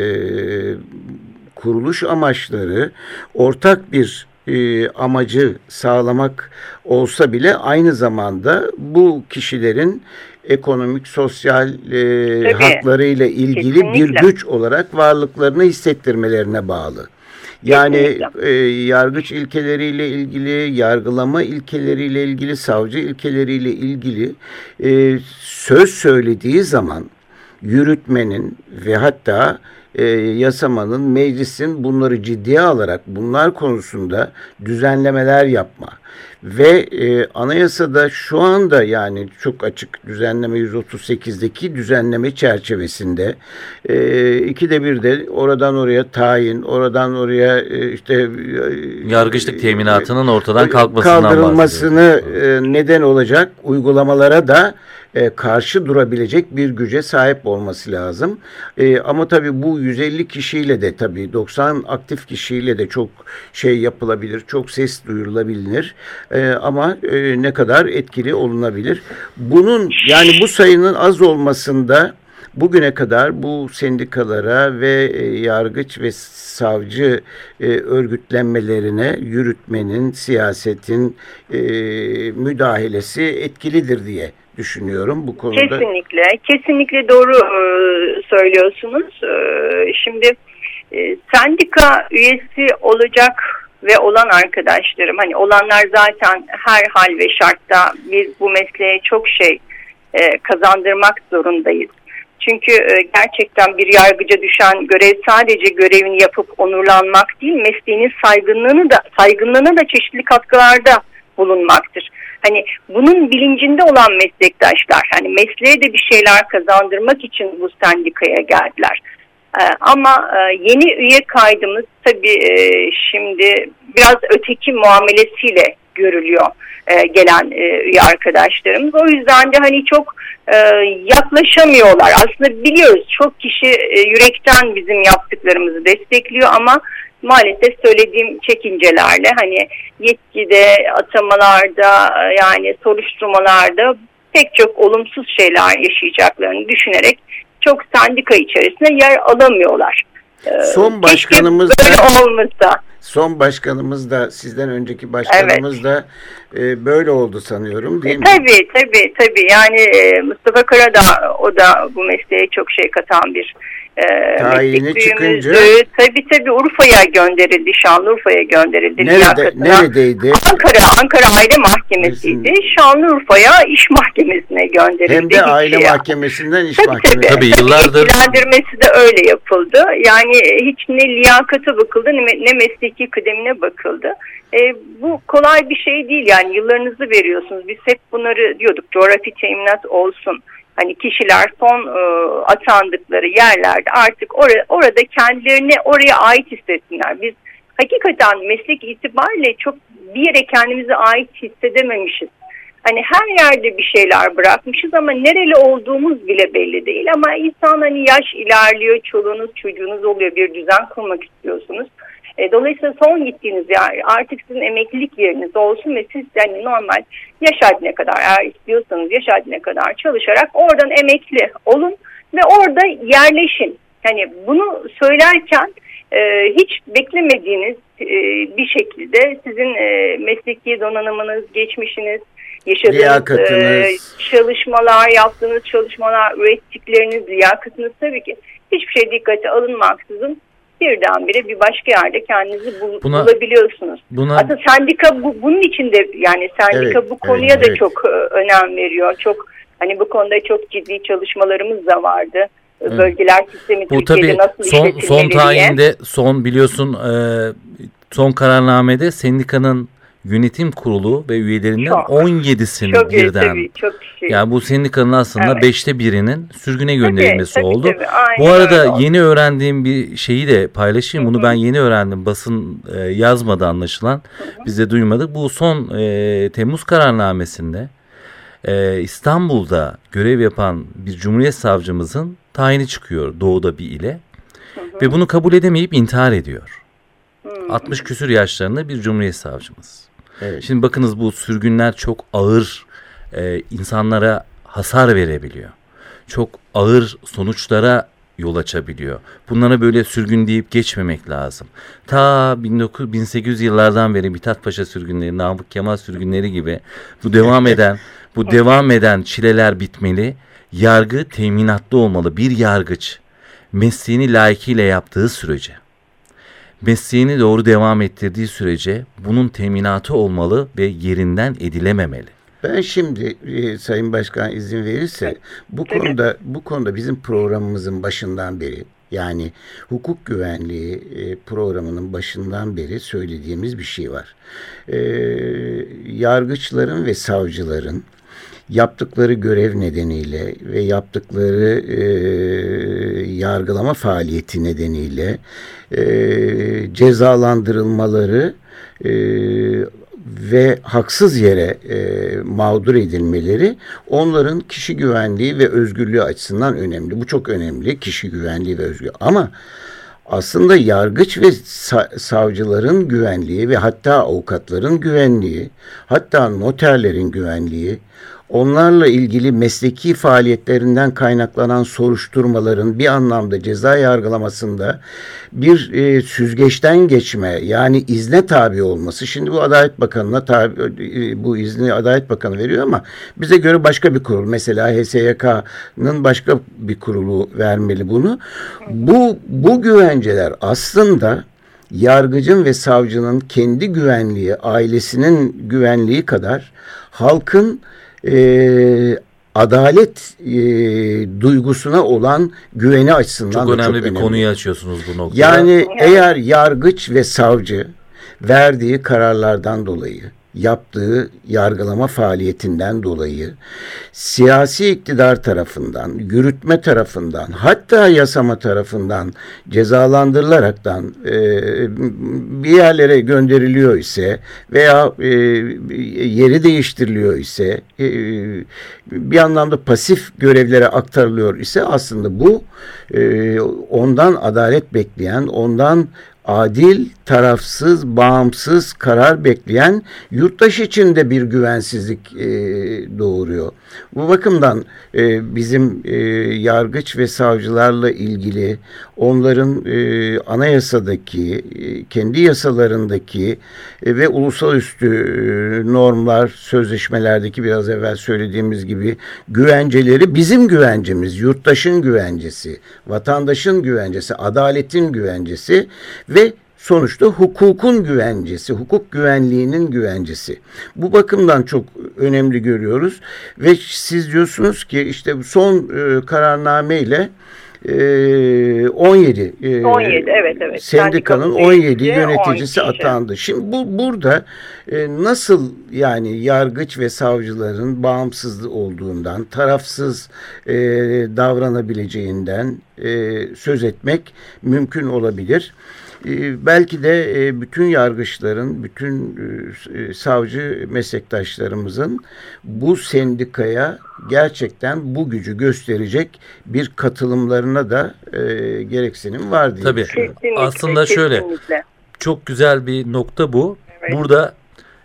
kuruluş amaçları ortak bir e, amacı sağlamak olsa bile aynı zamanda bu kişilerin ekonomik, sosyal e, haklarıyla ilgili Kesinlikle. bir güç olarak varlıklarını hissettirmelerine bağlı. Yani e, yargıç ilkeleriyle ilgili, yargılama ilkeleriyle ilgili, savcı ilkeleriyle ilgili e, söz söylediği zaman yürütmenin ve hatta e, yasamanın, meclisin bunları ciddiye alarak bunlar konusunda düzenlemeler yapma ve e, anayasada şu anda yani çok açık düzenleme 138'deki düzenleme çerçevesinde e, ikide bir de oradan oraya tayin, oradan oraya e, işte e, yargıçlık teminatının ortadan kalkmasından kaldırılmasını e, neden olacak uygulamalara da e, karşı durabilecek bir güce sahip olması lazım. E, ama tabii bu 150 kişiyle de tabii 90 aktif kişiyle de çok şey yapılabilir, çok ses duyurulabilir. E, ama e, ne kadar etkili olunabilir. Bunun yani bu sayının az olmasında bugüne kadar bu sendikalara ve e, yargıç ve savcı e, örgütlenmelerine yürütmenin, siyasetin e, müdahalesi etkilidir diye düşünüyorum bu konuda. Kesinlikle, kesinlikle doğru e, söylüyorsunuz. E, şimdi e, sendika üyesi olacak ve olan arkadaşlarım, hani olanlar zaten her hal ve şartta biz bu mesleğe çok şey kazandırmak zorundayız. Çünkü gerçekten bir yargıca düşen görev sadece görevini yapıp onurlanmak değil, mesleğinin saygınlığını da saygınlığına da çeşitli katkılarda bulunmaktır. Hani bunun bilincinde olan meslektaşlar hani mesleğe de bir şeyler kazandırmak için bu sendikaya geldiler. Ee, ama e, yeni üye kaydımız tabii e, şimdi biraz öteki muamelesiyle görülüyor e, gelen üye arkadaşlarımız. O yüzden de hani çok yaklaşamıyorlar. Aslında biliyoruz çok kişi yürekten bizim yaptıklarımızı destekliyor ama maalesef söylediğim çekincelerle hani yetkide, atamalarda yani soruşturmalarda pek çok olumsuz şeyler yaşayacaklarını düşünerek çok sendika içerisinde yer alamıyorlar. Ee, son başkanımız da, olmasa. Son başkanımız da sizden önceki başkanımız evet. da e, böyle oldu sanıyorum değil e, mi? Tabii tabii tabii yani e, Mustafa Karadağ o da bu mesleğe çok şey katan bir e, Tayini çıkınca tabi tabi Urfa'ya gönderildi Şanlıurfa'ya gönderildi Nerede, neredeydi? Ankara Ankara Aile Mahkemesi'ydi. Şanlıurfa'ya iş mahkemesine gönderildi hem de aile şey mahkemesinden iş tabii, mahkemesine tabii, tabii yıllardır ilgilendirmesi de öyle yapıldı. Yani hiç ne liyakata bakıldı ne, ne mesleki kıdemine bakıldı. E, bu kolay bir şey değil. Yani yıllarınızı veriyorsunuz. Biz hep bunları diyorduk. Coğrafi teminat olsun hani kişiler son e, atandıkları yerlerde artık or orada kendilerini oraya ait hissetsinler. Biz hakikaten meslek itibariyle çok bir yere kendimize ait hissedememişiz. Hani her yerde bir şeyler bırakmışız ama nereli olduğumuz bile belli değil. Ama insan hani yaş ilerliyor, çoluğunuz çocuğunuz oluyor, bir düzen kurmak istiyorsunuz. E, dolayısıyla son gittiğiniz yer artık sizin emeklilik yeriniz olsun ve siz yani normal yaş haddine kadar eğer istiyorsanız yaş haddine kadar çalışarak oradan emekli olun ve orada yerleşin. Hani bunu söylerken e, hiç beklemediğiniz e, bir şekilde sizin e, mesleki donanımınız, geçmişiniz, yaşadığınız e, çalışmalar, yaptığınız çalışmalar, ürettikleriniz, liyakatınız tabii ki hiçbir şey dikkate alınmaksızın birdenbire bir başka yerde kendinizi bul, buna, bulabiliyorsunuz. Buna, Aslında sendika bu, bunun için de yani sendika evet, bu konuya evet, da evet. çok e, önem veriyor. Çok hani bu konuda çok ciddi çalışmalarımız da vardı. Evet. Bölgeler sistemi bu Türkiye'de tabii nasıl son, son tayinde son biliyorsun e, son kararnamede sendikanın yönetim kurulu ve üyelerinden çok, 17'sinin çok birden. Tabii, çok şey. Yani bu sendikanın aslında evet. birinin sürgüne gönderilmesi tabii, oldu. Tabii, tabii. bu arada öyle yeni öğrendiğim bir şeyi de paylaşayım. Hı -hı. Bunu ben yeni öğrendim. Basın e, yazmadı anlaşılan. Hı -hı. Biz de duymadık. Bu son e, Temmuz kararnamesinde e, İstanbul'da görev yapan bir Cumhuriyet Savcımızın tayini çıkıyor doğuda bir ile. Hı -hı. Ve bunu kabul edemeyip intihar ediyor. Hı -hı. 60 küsür yaşlarında bir Cumhuriyet Savcımız. Evet. Şimdi bakınız bu sürgünler çok ağır e, insanlara hasar verebiliyor. Çok ağır sonuçlara yol açabiliyor. Bunlara böyle sürgün deyip geçmemek lazım. Ta 19, 1800 yıllardan beri Mithat Paşa sürgünleri, Namık Kemal sürgünleri gibi bu devam eden bu devam eden çileler bitmeli. Yargı teminatlı olmalı. Bir yargıç mesleğini layıkıyla yaptığı sürece mesleğini doğru devam ettirdiği sürece bunun teminatı olmalı ve yerinden edilememeli. Ben şimdi e, Sayın Başkan izin verirse bu konuda bu konuda bizim programımızın başından beri yani hukuk güvenliği e, programının başından beri söylediğimiz bir şey var. E, yargıçların ve savcıların yaptıkları görev nedeniyle ve yaptıkları e, yargılama faaliyeti nedeniyle e, cezalandırılmaları e, ve haksız yere e, mağdur edilmeleri onların kişi güvenliği ve özgürlüğü açısından önemli. Bu çok önemli kişi güvenliği ve özgürlüğü. Ama aslında yargıç ve savcıların güvenliği ve hatta avukatların güvenliği, hatta noterlerin güvenliği, onlarla ilgili mesleki faaliyetlerinden kaynaklanan soruşturmaların bir anlamda ceza yargılamasında bir e, süzgeçten geçme yani izne tabi olması. Şimdi bu Adalet Bakanı'na tabi e, bu izni Adalet Bakanı veriyor ama bize göre başka bir kurul mesela HSYK'nın başka bir kurulu vermeli bunu. Bu bu güvenceler aslında yargıcın ve savcının kendi güvenliği, ailesinin güvenliği kadar halkın e, adalet e, duygusuna olan güveni açısından çok önemli çok bir önemli. konuyu açıyorsunuz bu noktada. Yani eğer yargıç ve savcı verdiği kararlardan dolayı yaptığı yargılama faaliyetinden dolayı siyasi iktidar tarafından, yürütme tarafından, hatta yasama tarafından cezalandırılaraktan e, bir yerlere gönderiliyor ise veya e, yeri değiştiriliyor ise e, bir anlamda pasif görevlere aktarılıyor ise aslında bu e, ondan adalet bekleyen, ondan adil, tarafsız, bağımsız karar bekleyen yurttaş için de bir güvensizlik e, doğuruyor. Bu bakımdan e, bizim e, yargıç ve savcılarla ilgili onların e, anayasadaki, e, kendi yasalarındaki e, ve uluslararası e, normlar, sözleşmelerdeki biraz evvel söylediğimiz gibi güvenceleri bizim güvencemiz, yurttaşın güvencesi, vatandaşın güvencesi, adaletin güvencesi ve sonuçta hukukun güvencesi, hukuk güvenliğinin güvencesi. Bu bakımdan çok önemli görüyoruz ve siz diyorsunuz ki işte son e, kararname ile 17, e, 17 evet evet. Sendikanın 17 yöneticisi 12 atandı. Şimdi bu burada e, nasıl yani yargıç ve savcıların bağımsız olduğundan, tarafsız e, davranabileceğinden e, söz etmek mümkün olabilir. Ee, belki de e, bütün yargıçların, bütün e, savcı meslektaşlarımızın bu sendikaya gerçekten bu gücü gösterecek bir katılımlarına da e, gereksinim var diye Tabii. Kesinlikle, Aslında şöyle kesinlikle. çok güzel bir nokta bu. Evet. Burada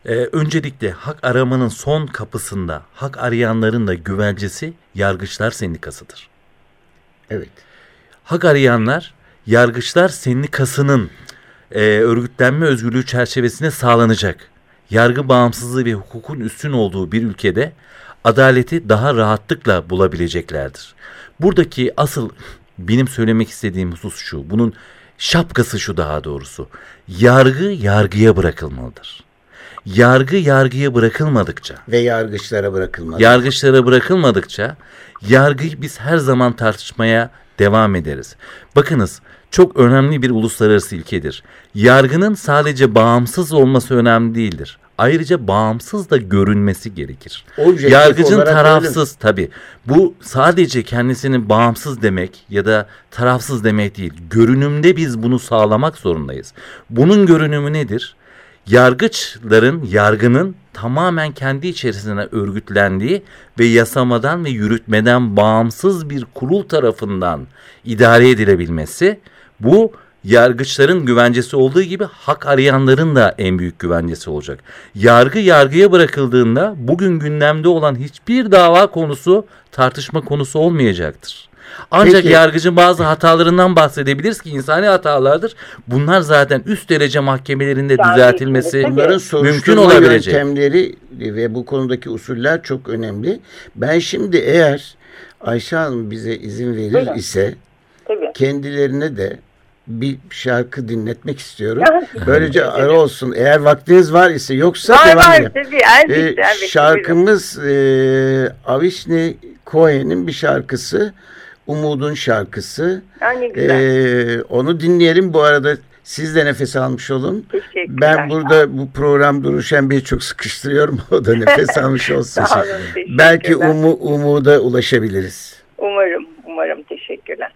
e, öncelikle hak aramanın son kapısında hak arayanların da güvencesi yargıçlar sendikasıdır. Evet Hak arayanlar, yargıçlar sendikasının e, örgütlenme özgürlüğü çerçevesinde sağlanacak. Yargı bağımsızlığı ve hukukun üstün olduğu bir ülkede adaleti daha rahatlıkla bulabileceklerdir. Buradaki asıl benim söylemek istediğim husus şu. Bunun şapkası şu daha doğrusu. Yargı yargıya bırakılmalıdır. Yargı yargıya bırakılmadıkça ve yargıçlara bırakılmadıkça yargıçlara bırakılmadıkça yargıyı biz her zaman tartışmaya devam ederiz. Bakınız çok önemli bir uluslararası ilkedir. Yargının sadece bağımsız olması önemli değildir. Ayrıca bağımsız da görünmesi gerekir. Objektif Yargıcın tarafsız tabi. Bu sadece kendisini bağımsız demek ya da tarafsız demek değil. Görünümde biz bunu sağlamak zorundayız. Bunun görünümü nedir? Yargıçların, yargının tamamen kendi içerisinde örgütlendiği ve yasamadan ve yürütmeden bağımsız bir kurul tarafından idare edilebilmesi bu yargıçların güvencesi olduğu gibi hak arayanların da en büyük güvencesi olacak. Yargı yargıya bırakıldığında bugün gündemde olan hiçbir dava konusu tartışma konusu olmayacaktır. Ancak Peki. yargıcın bazı hatalarından bahsedebiliriz ki insani hatalardır. Bunlar zaten üst derece mahkemelerinde yani düzeltilmesi mümkün olabilecek. yöntemleri ve bu konudaki usuller çok önemli. Ben şimdi eğer Ayşe Hanım bize izin verir Buyurun. ise Tabii. kendilerine de bir şarkı dinletmek istiyorum. Böylece ara olsun. Eğer vaktiniz var ise yoksa var, devam var, edelim. Tabii, elbette, ee, şarkımız e, Avishni Cohen'in bir şarkısı. Umud'un şarkısı. Yani ee, onu dinleyelim. Bu arada siz de nefes almış olun. Ben burada bu program Duruşen Bey'i çok sıkıştırıyorum. O da nefes almış olsun. Sağ olun, Belki umu, umuda ulaşabiliriz. Umarım, umarım. Teşekkürler.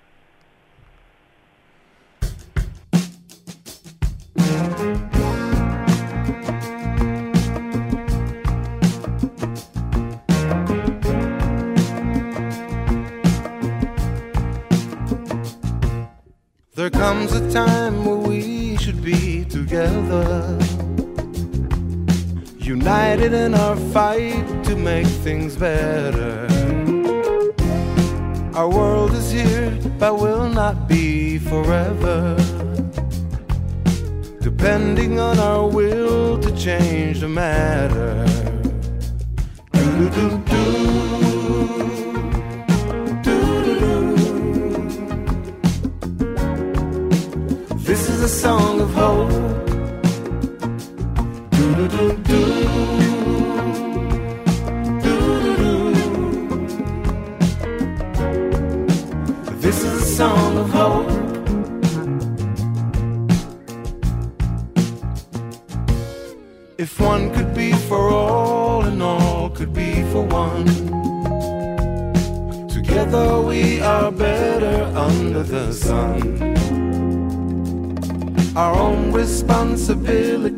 There comes a time where we should be together, united in our fight to make things better. Our world is here, but will not be forever. Depending on our will to change the matter. Do do do. A song of hope. Do do do do. This is a song of hope. Responsibility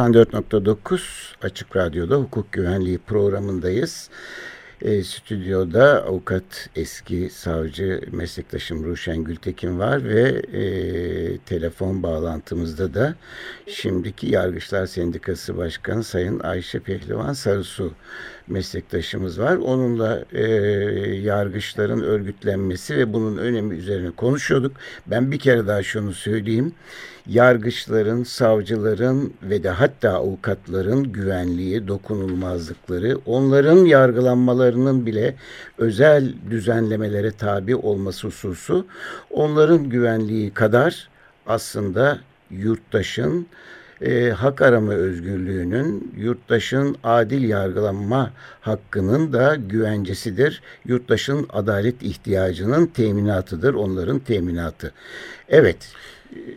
94.9 Açık Radyo'da hukuk güvenliği programındayız. E, stüdyoda avukat eski savcı meslektaşım Ruşen Gültekin var ve e, telefon bağlantımızda da şimdiki Yargıçlar Sendikası Başkanı Sayın Ayşe Pehlivan Sarısu meslektaşımız var. Onunla e, yargıçların örgütlenmesi ve bunun önemi üzerine konuşuyorduk. Ben bir kere daha şunu söyleyeyim yargıçların, savcıların ve de hatta avukatların güvenliği, dokunulmazlıkları, onların yargılanmalarının bile özel düzenlemelere tabi olması hususu onların güvenliği kadar aslında yurttaşın e, hak arama özgürlüğünün, yurttaşın adil yargılanma hakkının da güvencesidir. Yurttaşın adalet ihtiyacının teminatıdır, onların teminatı. Evet,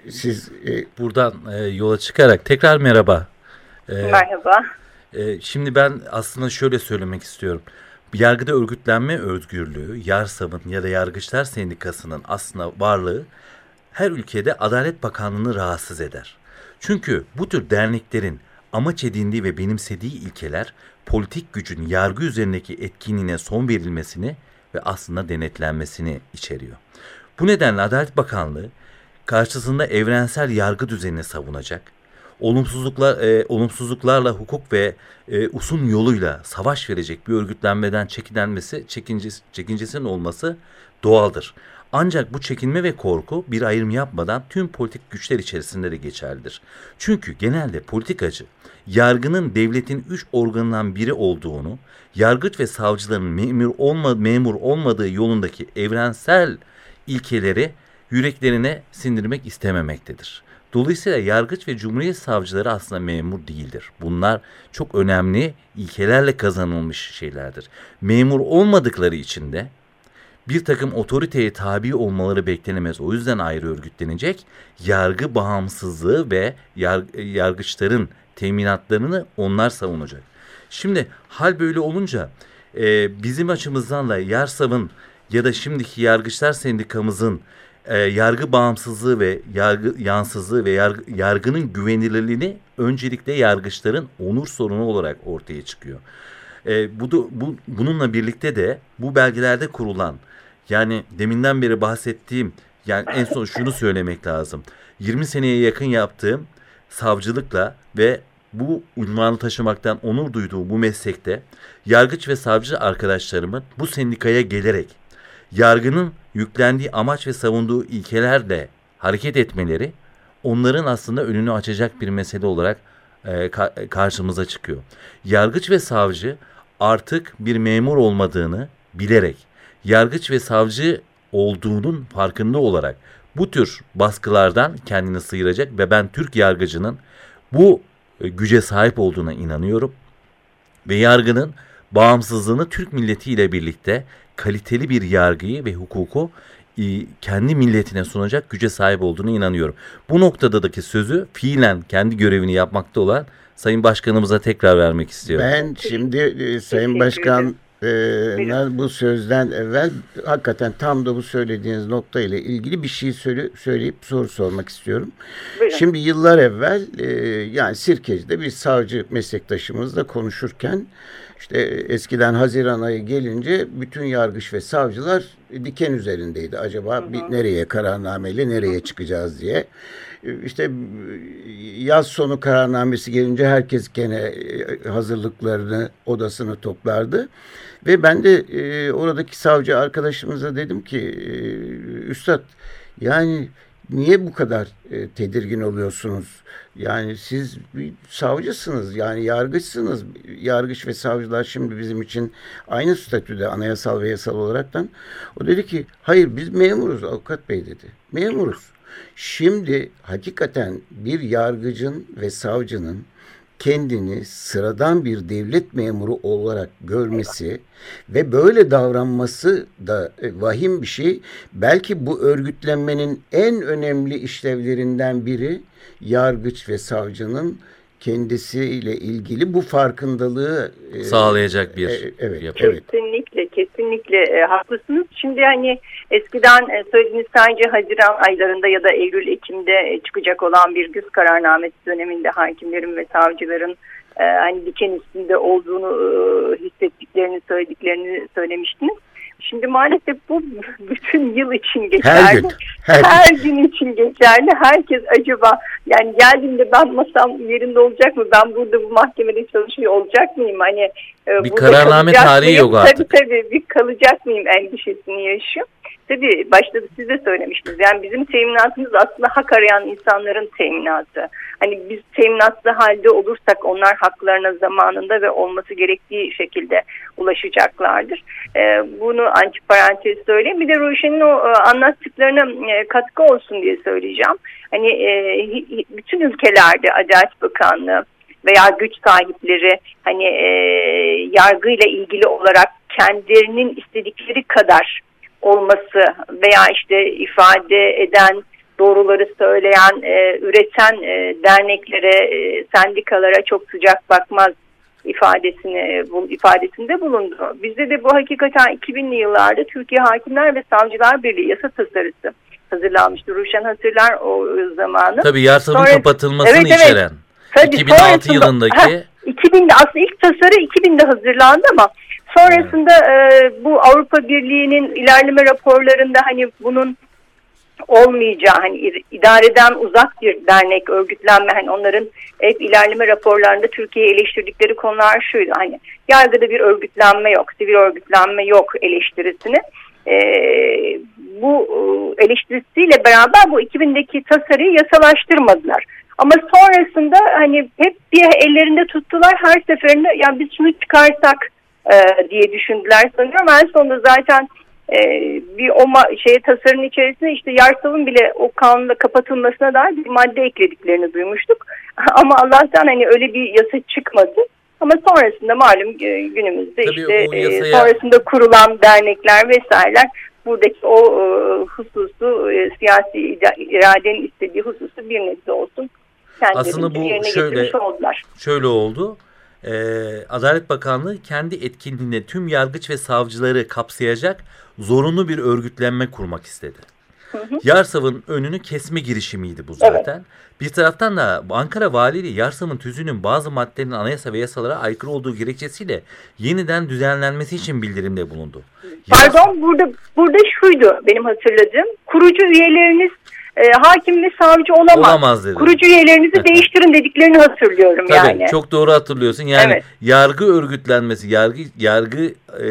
siz e, buradan e, yola çıkarak tekrar merhaba. E, merhaba. E, şimdi ben aslında şöyle söylemek istiyorum. Yargıda örgütlenme özgürlüğü, Yarsav'ın ya da Yargıçlar Sendikası'nın aslında varlığı her ülkede Adalet Bakanlığı'nı rahatsız eder. Çünkü bu tür derneklerin amaç edindiği ve benimsediği ilkeler politik gücün yargı üzerindeki etkinliğine son verilmesini ve aslında denetlenmesini içeriyor. Bu nedenle Adalet Bakanlığı karşısında evrensel yargı düzenini savunacak, olumsuzluklar e, olumsuzluklarla hukuk ve e, usun yoluyla savaş verecek bir örgütlenmeden çekinlenmesi, çekincesi, çekincesinin olması doğaldır. Ancak bu çekinme ve korku bir ayrım yapmadan tüm politik güçler içerisinde de geçerlidir. Çünkü genelde politikacı yargının devletin üç organından biri olduğunu, yargıç ve savcıların memur, olma, memur olmadığı yolundaki evrensel ilkeleri yüreklerine sindirmek istememektedir. Dolayısıyla yargıç ve cumhuriyet savcıları aslında memur değildir. Bunlar çok önemli ilkelerle kazanılmış şeylerdir. Memur olmadıkları için de bir takım otoriteye tabi olmaları beklenemez. O yüzden ayrı örgütlenecek. Yargı bağımsızlığı ve yarg yargıçların teminatlarını onlar savunacak. Şimdi hal böyle olunca e, bizim açımızdan da Yarsav'ın ya da şimdiki Yargıçlar Sendikamızın e, yargı bağımsızlığı ve yargı yansızlığı ve yargı, yargının güvenilirliğini öncelikle yargıçların onur sorunu olarak ortaya çıkıyor. E, bu, da, bu bununla birlikte de bu belgelerde kurulan yani deminden beri bahsettiğim yani en son şunu söylemek lazım. 20 seneye yakın yaptığım savcılıkla ve bu unvanı taşımaktan onur duyduğu bu meslekte yargıç ve savcı arkadaşlarımın bu sendikaya gelerek yargının yüklendiği amaç ve savunduğu ilkelerle hareket etmeleri onların aslında önünü açacak bir mesele olarak e, ka karşımıza çıkıyor. Yargıç ve savcı artık bir memur olmadığını bilerek, yargıç ve savcı olduğunun farkında olarak bu tür baskılardan kendini sıyıracak ve ben Türk yargıcının bu e, güce sahip olduğuna inanıyorum. Ve yargının bağımsızlığını Türk milletiyle birlikte kaliteli bir yargıyı ve hukuku e, kendi milletine sunacak güce sahip olduğunu inanıyorum. Bu noktadaki sözü fiilen kendi görevini yapmakta olan Sayın Başkanımıza tekrar vermek istiyorum. Ben şimdi e, Sayın Başkan e, bu sözden evvel hakikaten tam da bu söylediğiniz nokta ile ilgili bir şey söyle, söyleyip soru sormak istiyorum. Buyurun. Şimdi yıllar evvel e, yani Sirkeci'de bir savcı meslektaşımızla konuşurken işte eskiden Haziran ayı gelince bütün yargıç ve savcılar diken üzerindeydi. Acaba hı hı. Bir, nereye kararnameyle nereye çıkacağız diye. İşte yaz sonu kararnamesi gelince herkes gene e, hazırlıklarını odasını toplardı. Ve ben de e, oradaki savcı arkadaşımıza dedim ki e, Üstad yani niye bu kadar e, tedirgin oluyorsunuz? Yani siz bir savcısınız, yani yargıçsınız. Yargıç ve savcılar şimdi bizim için aynı statüde anayasal ve yasal olaraktan. O dedi ki hayır biz memuruz avukat bey dedi. Memuruz. Şimdi hakikaten bir yargıcın ve savcının kendini sıradan bir devlet memuru olarak görmesi ve böyle davranması da e, vahim bir şey. Belki bu örgütlenmenin en önemli işlevlerinden biri yargıç ve savcının kendisiyle ilgili bu farkındalığı e, sağlayacak bir e, evet, yapı. Kesinlikle, kesinlikle e, haklısınız. Şimdi hani eskiden e, söylediğiniz sadece Haziran aylarında ya da Eylül, Ekim'de e, çıkacak olan bir güz kararnamesi döneminde hakimlerin ve savcıların e, hani diken üstünde olduğunu e, hissettiklerini, söylediklerini söylemiştiniz. Şimdi maalesef bu bütün yıl için geçerli. Her gün. Her, her gün için geçerli. Herkes acaba yani geldiğimde ben masam yerinde olacak mı? Ben burada bu mahkemede çalışıyor olacak mıyım? Hani e, bir kararname tarihi yok artık. Tabii tabii bir kalacak mıyım endişesini yaşıyor. Tabii başta da siz de söylemiştiniz. Yani bizim teminatımız aslında hak arayan insanların teminatı. Hani biz teminatlı halde olursak onlar haklarına zamanında ve olması gerektiği şekilde ulaşacaklardır. Ee, bunu antiparantez söyleyeyim. Bir de Ruşen'in o e, anlattıklarına e, katkı olsun diye söyleyeceğim. Hani e, bütün ülkelerde Adalet Bakanlığı veya güç sahipleri hani e, yargıyla ilgili olarak kendilerinin istedikleri kadar olması veya işte ifade eden, doğruları söyleyen, e, üreten e, derneklere, e, sendikalara çok sıcak bakmaz ifadesini e, bu ifadesinde bulundu. Bizde de bu hakikaten 2000'li yıllarda Türkiye Hakimler ve Savcılar Birliği yasa tasarısı hazırlanmıştı. Ruşen hatırlar o zamanı. Tabii yarsavın kapatılmasını evet, içeren. Evet. Tabii, 2006 yılındaki. Heh, 2000'de aslında ilk tasarı 2000'de hazırlandı ama Sonrasında e, bu Avrupa Birliği'nin ilerleme raporlarında hani bunun olmayacağı hani idareden uzak bir dernek örgütlenme hani onların hep ilerleme raporlarında Türkiye'yi eleştirdikleri konular şuydu hani yargıda bir örgütlenme yok sivil örgütlenme yok eleştirisini e, bu eleştirisiyle beraber bu 2000'deki tasarıyı yasalaştırmadılar. Ama sonrasında hani hep bir ellerinde tuttular her seferinde yani biz şunu çıkarsak e, diye düşündüler sanıyorum. En sonunda zaten e, bir o şeye tasarının içerisinde işte Yarsav'ın bile o kanunda kapatılmasına dair bir madde eklediklerini duymuştuk. Ama Allah'tan hani öyle bir yasa çıkmadı. Ama sonrasında malum e, günümüzde Tabii işte e, yasaya... sonrasında kurulan dernekler vesaireler buradaki o e, hususu siyasi iradenin istediği hususu bir nebze olsun. Aslında bu şöyle, şöyle oldu e, Adalet Bakanlığı kendi etkinliğinde tüm yargıç ve savcıları kapsayacak zorunlu bir örgütlenme kurmak istedi. Yarsav'ın önünü kesme girişimiydi bu zaten. Evet. Bir taraftan da Ankara Valiliği Yarsav'ın tüzüğünün bazı maddelerinin anayasa ve yasalara aykırı olduğu gerekçesiyle yeniden düzenlenmesi için bildirimde bulundu. Pardon Yars burada burada şuydu benim hatırladığım. Kurucu üyeleriniz e, hakim ve savcı olamaz. Olamaz dedi. Kurucu üyelerinizi değiştirin dediklerini hatırlıyorum Tabii, yani. Çok doğru hatırlıyorsun. Yani evet. yargı örgütlenmesi, yargı yargı e,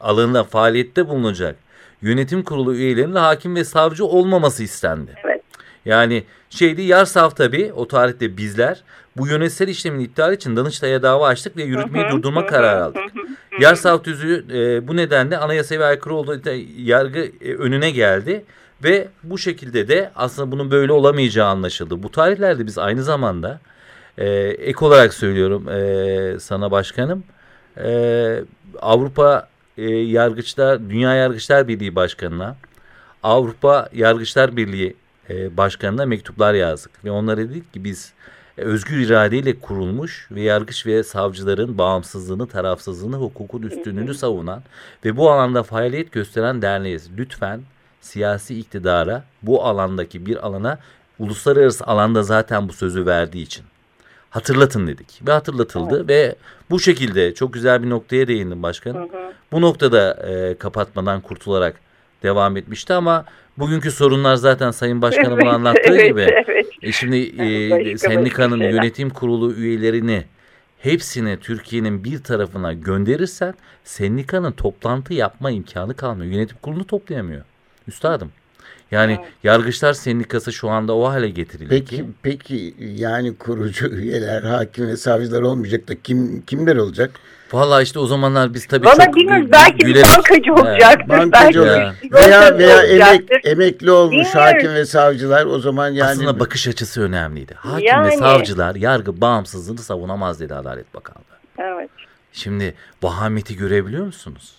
alanında faaliyette bulunacak yönetim kurulu üyelerinin hakim ve savcı olmaması istendi. Evet. Yani şeydi Yarsav tabii o tarihte bizler bu yönetsel işlemin iptal için Danıştay'a dava açtık ve yürütmeyi hı hı, durdurma hı, kararı aldık. Yarsav tüzüğü e, bu nedenle anayasaya aykırı olduğu yargı e, önüne geldi ve bu şekilde de aslında bunun böyle olamayacağı anlaşıldı. Bu tarihlerde biz aynı zamanda e, ek olarak söylüyorum e, sana başkanım. E, Avrupa e, Yargıçlar, Dünya Yargıçlar Birliği Başkanı'na, Avrupa Yargıçlar Birliği e, Başkanı'na mektuplar yazdık. Ve onlara dedik ki biz e, özgür iradeyle kurulmuş ve yargıç ve savcıların bağımsızlığını, tarafsızlığını, hukukun üstünlüğünü savunan ve bu alanda faaliyet gösteren derneğiz. Lütfen siyasi iktidara bu alandaki bir alana uluslararası alanda zaten bu sözü verdiği için hatırlatın dedik ve hatırlatıldı evet. ve bu şekilde çok güzel bir noktaya değindim başkanım. Hı hı. Bu noktada e, kapatmadan kurtularak devam etmişti ama bugünkü sorunlar zaten Sayın Başkanımın evet, anlattığı evet, gibi. Evet. E şimdi e, sendikanın yönetim kurulu üyelerini hepsini Türkiye'nin bir tarafına gönderirsen sendikanın toplantı yapma imkanı kalmıyor. Yönetim kurulunu toplayamıyor. Üstadım. Yani evet. Yargıçlar Sendikası şu anda o hale getirildi peki, ki. Peki yani kurucu üyeler, hakim ve savcılar olmayacak da kim kimler olacak? Vallahi işte o zamanlar biz tabii Valla çok bilmiyoruz belki bir bankacı olacaktır. Bankacı olacak. Veya, veya emek, emekli olmuş bilmiyoruz. hakim ve savcılar o zaman yani. Aslında bakış açısı önemliydi. Hakim yani. ve savcılar yargı bağımsızlığını savunamaz dedi Adalet Bakanlığı. Evet. Şimdi vahameti görebiliyor musunuz?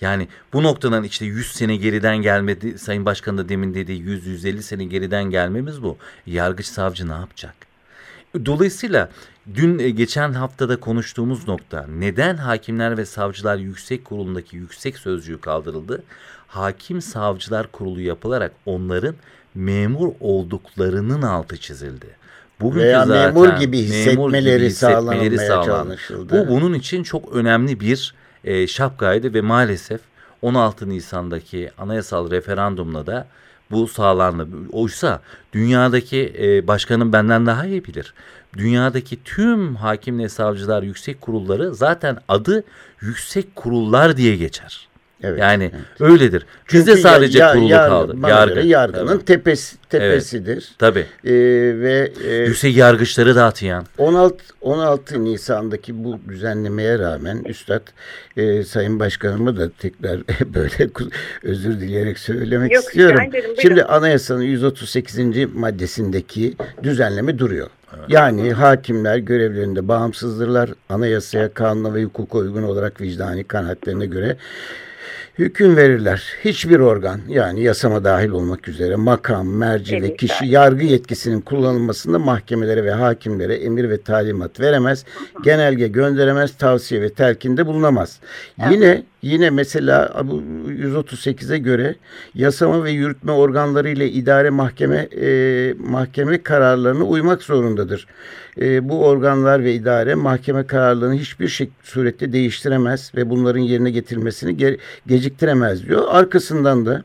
Yani bu noktadan işte 100 sene geriden gelmedi. Sayın Başkan da demin dediği 100-150 sene geriden gelmemiz bu. Yargıç savcı ne yapacak? Dolayısıyla dün e, geçen haftada konuştuğumuz nokta neden hakimler ve savcılar yüksek kurulundaki yüksek sözcüğü kaldırıldı? Hakim savcılar kurulu yapılarak onların memur olduklarının altı çizildi. Bugünkü Veya zaten, memur gibi hissetmeleri, memur gibi hissetmeleri sağlanmaya Bu bunun için çok önemli bir e, şapkaydı ve maalesef 16 Nisan'daki anayasal referandumla da bu sağlandı. Oysa dünyadaki e, başkanın benden daha iyi bilir. Dünyadaki tüm hakimle savcılar yüksek kurulları zaten adı yüksek kurullar diye geçer. Evet, yani evet. öyledir. Çünkü Bizde sadece ya, kurulu yargı, kaldı. Yargı. Yargının evet. tepesi, tepesidir. Evet, tabii. Ee, ve e, yüksek yargıçları dağıtayan. 16 16 Nisan'daki bu düzenlemeye rağmen Üstad e, Sayın Başkanımı da tekrar böyle özür dileyerek söylemek Yok, istiyorum. Ederim, Şimdi anayasanın 138. maddesindeki düzenleme duruyor. Yani hakimler görevlerinde bağımsızdırlar. Anayasaya, kanuna ve hukuka uygun olarak vicdani kanaatlerine göre hüküm verirler. Hiçbir organ yani yasama dahil olmak üzere makam, merci ve kişi yargı yetkisinin kullanılmasında mahkemelere ve hakimlere emir ve talimat veremez. Genelge gönderemez, tavsiye ve telkinde bulunamaz. Evet. Yine Yine mesela bu 138'e göre yasama ve yürütme organları ile idare mahkeme e, mahkeme kararlarına uymak zorundadır. E, bu organlar ve idare mahkeme kararlarını hiçbir şey, surette değiştiremez ve bunların yerine getirilmesini ge geciktiremez diyor. Arkasından da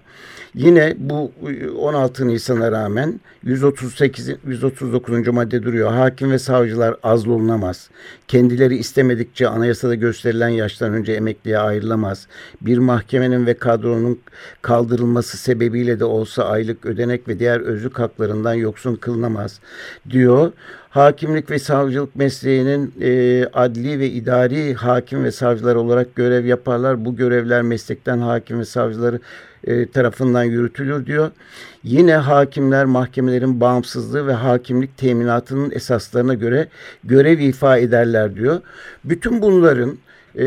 Yine bu 16 Nisan'a rağmen 138 139. madde duruyor. Hakim ve savcılar azlolunamaz. Kendileri istemedikçe anayasada gösterilen yaştan önce emekliye ayrılamaz. Bir mahkemenin ve kadronun kaldırılması sebebiyle de olsa aylık ödenek ve diğer özlük haklarından yoksun kılınamaz diyor hakimlik ve savcılık mesleğinin e, adli ve idari hakim ve savcılar olarak görev yaparlar. Bu görevler meslekten hakim ve savcıları e, tarafından yürütülür diyor. Yine hakimler mahkemelerin bağımsızlığı ve hakimlik teminatının esaslarına göre görev ifa ederler diyor. Bütün bunların e,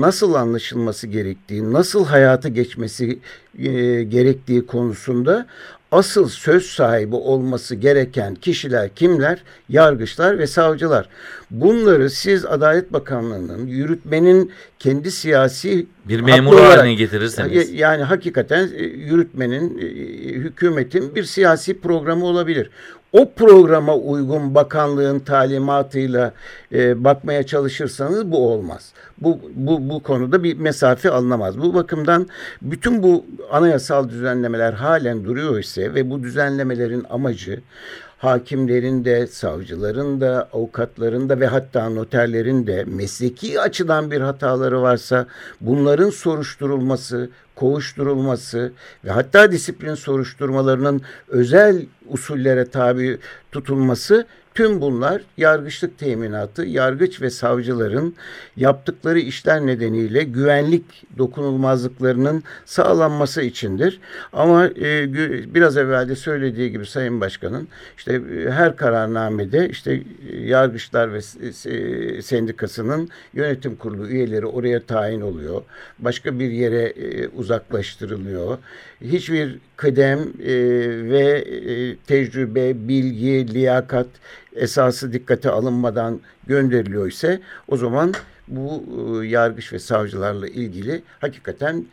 nasıl anlaşılması gerektiği, nasıl hayata geçmesi e, gerektiği konusunda asıl söz sahibi olması gereken kişiler kimler? Yargıçlar ve savcılar. Bunları siz Adalet Bakanlığı'nın yürütmenin kendi siyasi bir memur haline getirirseniz. Yani hakikaten e, yürütmenin, e, hükümetin bir siyasi programı olabilir o programa uygun bakanlığın talimatıyla e, bakmaya çalışırsanız bu olmaz. Bu, bu, bu konuda bir mesafe alınamaz. Bu bakımdan bütün bu anayasal düzenlemeler halen duruyor ise ve bu düzenlemelerin amacı hakimlerin de, savcıların da, avukatların da ve hatta noterlerin de mesleki açıdan bir hataları varsa bunların soruşturulması, kovuşturulması ve hatta disiplin soruşturmalarının özel usullere tabi tutulması Tüm bunlar yargıçlık teminatı, yargıç ve savcıların yaptıkları işler nedeniyle güvenlik dokunulmazlıklarının sağlanması içindir. Ama e, biraz evvel de söylediği gibi Sayın Başkan'ın işte e, her kararnamede işte e, yargıçlar ve sendikasının yönetim kurulu üyeleri oraya tayin oluyor. Başka bir yere e, uzaklaştırılıyor. Hiçbir kıdem e, ve e, tecrübe, bilgi, liyakat esası dikkate alınmadan gönderiliyor ise o zaman bu e, yargıç ve savcılarla ilgili hakikaten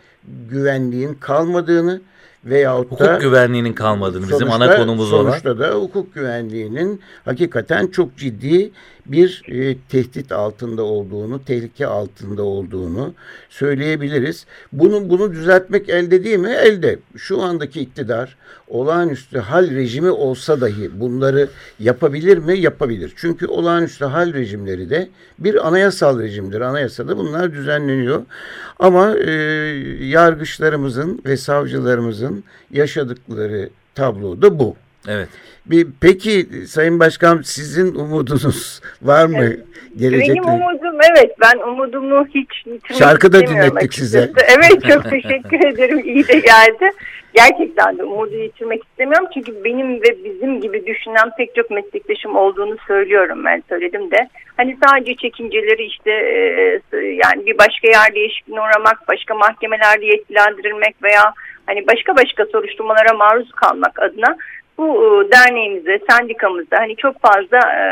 güvenliğin kalmadığını veyahut da hukuk güvenliğinin kalmadığını sonuçta, bizim ana konumuz sonuçta olan. Sonuçta da hukuk güvenliğinin hakikaten çok ciddi bir e, tehdit altında olduğunu, tehlike altında olduğunu söyleyebiliriz. Bunu bunu düzeltmek elde değil mi? Elde. Şu andaki iktidar olağanüstü hal rejimi olsa dahi bunları yapabilir mi? Yapabilir. Çünkü olağanüstü hal rejimleri de bir anayasal rejimdir. Anayasada bunlar düzenleniyor. Ama e, yargıçlarımızın ve savcılarımızın yaşadıkları tablo da bu. Evet. Bir, peki Sayın Başkan sizin umudunuz var mı? Evet. Gelecekte? Benim umudum evet ben umudumu hiç Şarkı da dinlettik size. Evet çok teşekkür ederim iyi de geldi. Gerçekten de umudu yitirmek istemiyorum çünkü benim ve bizim gibi düşünen pek çok meslektaşım olduğunu söylüyorum ben söyledim de. Hani sadece çekinceleri işte e, yani bir başka yer değişikliğine uğramak, başka mahkemelerde yetkilendirilmek veya hani başka başka soruşturmalara maruz kalmak adına bu e, derneğimize, sendikamızda hani çok fazla e,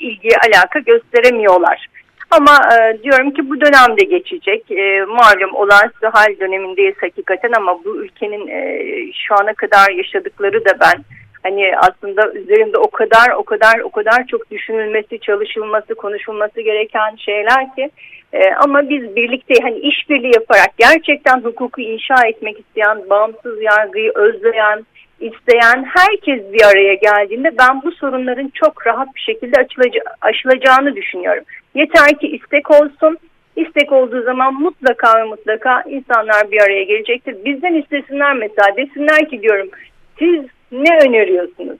ilgi, alaka gösteremiyorlar. Ama e, diyorum ki bu dönemde geçecek. E, malum olağanüstü hal dönemindeyiz hakikaten ama bu ülkenin e, şu ana kadar yaşadıkları da ben hani aslında üzerinde o kadar o kadar o kadar çok düşünülmesi, çalışılması, konuşulması gereken şeyler ki e, ama biz birlikte hani işbirliği yaparak gerçekten hukuku inşa etmek isteyen, bağımsız yargıyı özleyen, isteyen herkes bir araya geldiğinde ben bu sorunların çok rahat bir şekilde açılaca aşılacağını düşünüyorum. Yeter ki istek olsun. İstek olduğu zaman mutlaka ve mutlaka insanlar bir araya gelecektir. Bizden istesinler mesela desinler ki diyorum siz ne öneriyorsunuz?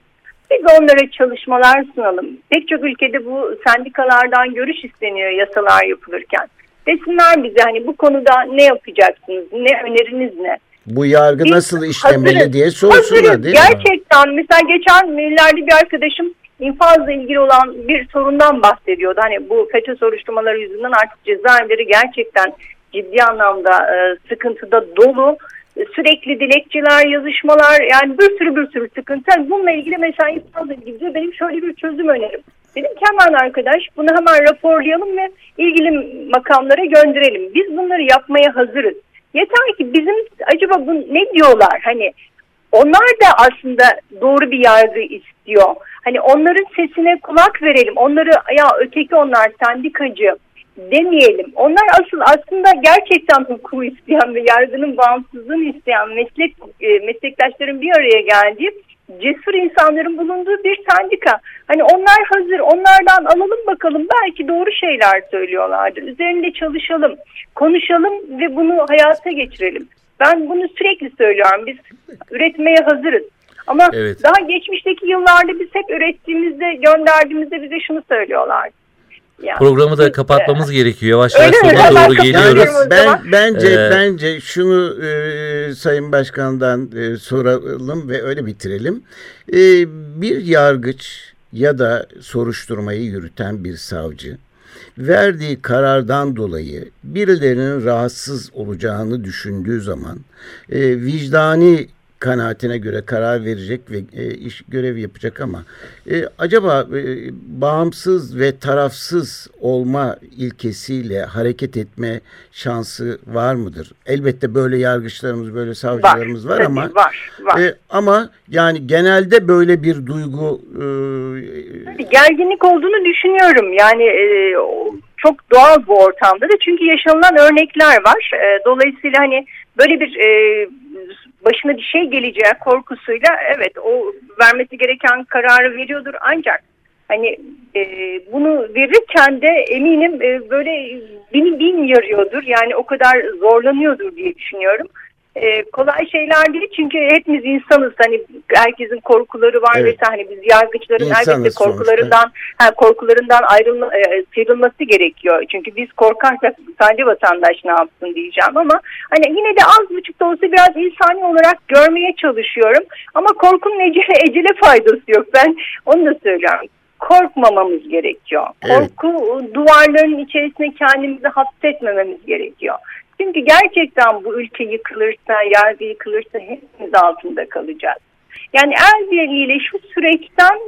Biz onlara çalışmalar sunalım. Pek çok ülkede bu sendikalardan görüş isteniyor yasalar yapılırken. Desinler bize hani bu konuda ne yapacaksınız, ne öneriniz ne? Bu yargı Biz nasıl işlemeli hazırız, diye sorsunlar hazırız. değil Gerçekten, mi? Gerçekten mesela geçen günlerde bir arkadaşım infazla ilgili olan bir sorundan bahsediyordu. Hani bu FETÖ soruşturmaları yüzünden artık cezaevleri gerçekten ciddi anlamda e, sıkıntıda dolu sürekli dilekçeler, yazışmalar yani bir sürü bir sürü sıkıntı. Yani bununla ilgili mesela infazla ilgili benim şöyle bir çözüm önerim. Dedim ki hemen arkadaş bunu hemen raporlayalım ve ilgili makamlara gönderelim. Biz bunları yapmaya hazırız. Yeter ki bizim acaba bu ne diyorlar? Hani onlar da aslında doğru bir yargı istiyor. Hani onların sesine kulak verelim. Onları ya öteki onlar sendikacı demeyelim. Onlar asıl aslında gerçekten hukuku isteyen ve yargının bağımsızlığını isteyen meslek e, meslektaşların bir araya geldiği cesur insanların bulunduğu bir sendika. Hani onlar hazır, onlardan alalım bakalım belki doğru şeyler söylüyorlardır. Üzerinde çalışalım, konuşalım ve bunu hayata geçirelim. Ben bunu sürekli söylüyorum. Biz üretmeye hazırız. Ama evet. daha geçmişteki yıllarda biz hep ürettiğimizde, gönderdiğimizde bize şunu söylüyorlar. Yani, Programı da kapatmamız e, gerekiyor. Yavaş yavaş sonuna doğru geliyoruz. Ben bence ee, bence şunu e, Sayın Başkan'dan e, soralım ve öyle bitirelim. E, bir yargıç ya da soruşturmayı yürüten bir savcı verdiği karardan dolayı birilerinin rahatsız olacağını düşündüğü zaman e, vicdani kanaatine göre karar verecek ve e, iş görev yapacak ama e, acaba e, bağımsız ve tarafsız olma ilkesiyle hareket etme şansı var mıdır? Elbette böyle yargıçlarımız, böyle savcılarımız var, var ama var, var. E, ama yani genelde böyle bir duygu e, gerginlik olduğunu düşünüyorum. Yani e, çok doğal bu ortamda da çünkü yaşanılan örnekler var. E, dolayısıyla hani böyle bir e, başına bir şey geleceği korkusuyla evet o vermesi gereken kararı veriyordur. Ancak hani e, bunu verirken de eminim e, böyle bin bin yarıyordur. Yani o kadar zorlanıyordur diye düşünüyorum e, kolay şeyler değil çünkü hepimiz insanız hani herkesin korkuları var evet. ve hani biz yargıçların elbette korkularından ha, korkularından ayrılma, e, sıyrılması gerekiyor çünkü biz korkarsak sadece vatandaş ne yapsın diyeceğim ama hani yine de az buçuk da olsa biraz insani olarak görmeye çalışıyorum ama korkunun ecele, ecele faydası yok ben onu da söylüyorum korkmamamız gerekiyor. Evet. Korku duvarların içerisine kendimizi hapsetmememiz gerekiyor. Çünkü gerçekten bu ülke yıkılırsa, yargı yıkılırsa hepimiz altında kalacağız. Yani el birliğiyle şu süreçten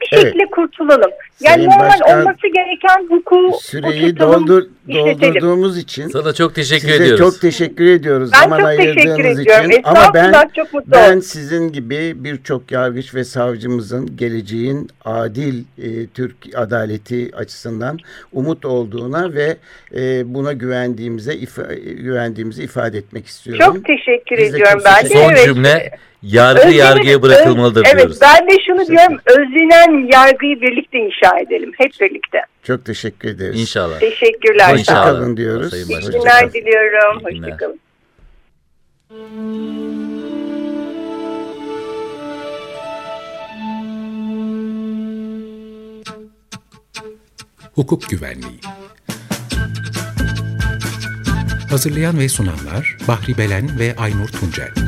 bir şekilde evet. kurtulalım. Yani Sayın normal Başkan, olması gereken hukuku süreyi doldur, doldurduğumuz için sana çok teşekkür size ediyoruz. çok teşekkür ediyoruz ben zaman çok ayırdığınız için. Ama ben ben sizin gibi birçok yargıç ve savcımızın geleceğin adil e, Türk adaleti açısından umut olduğuna ve e, buna güvendiğimize ifa, güvendiğimizi ifade etmek istiyorum. Çok teşekkür Biz ediyorum ben de. Son evet. cümle yargı Özlenen, yargıya bırakılmalıdır öz, diyoruz. Evet ben de şunu diyorum özlenen yargıyı birlikte inşa edelim hep birlikte. Çok teşekkür ederiz. İnşallah. Teşekkürler. Hoşçakalın diyoruz. İyi günler diliyorum. Hoşçakalın. Hukuk Güvenliği Hazırlayan ve sunanlar Bahri Belen ve Aynur Tuncel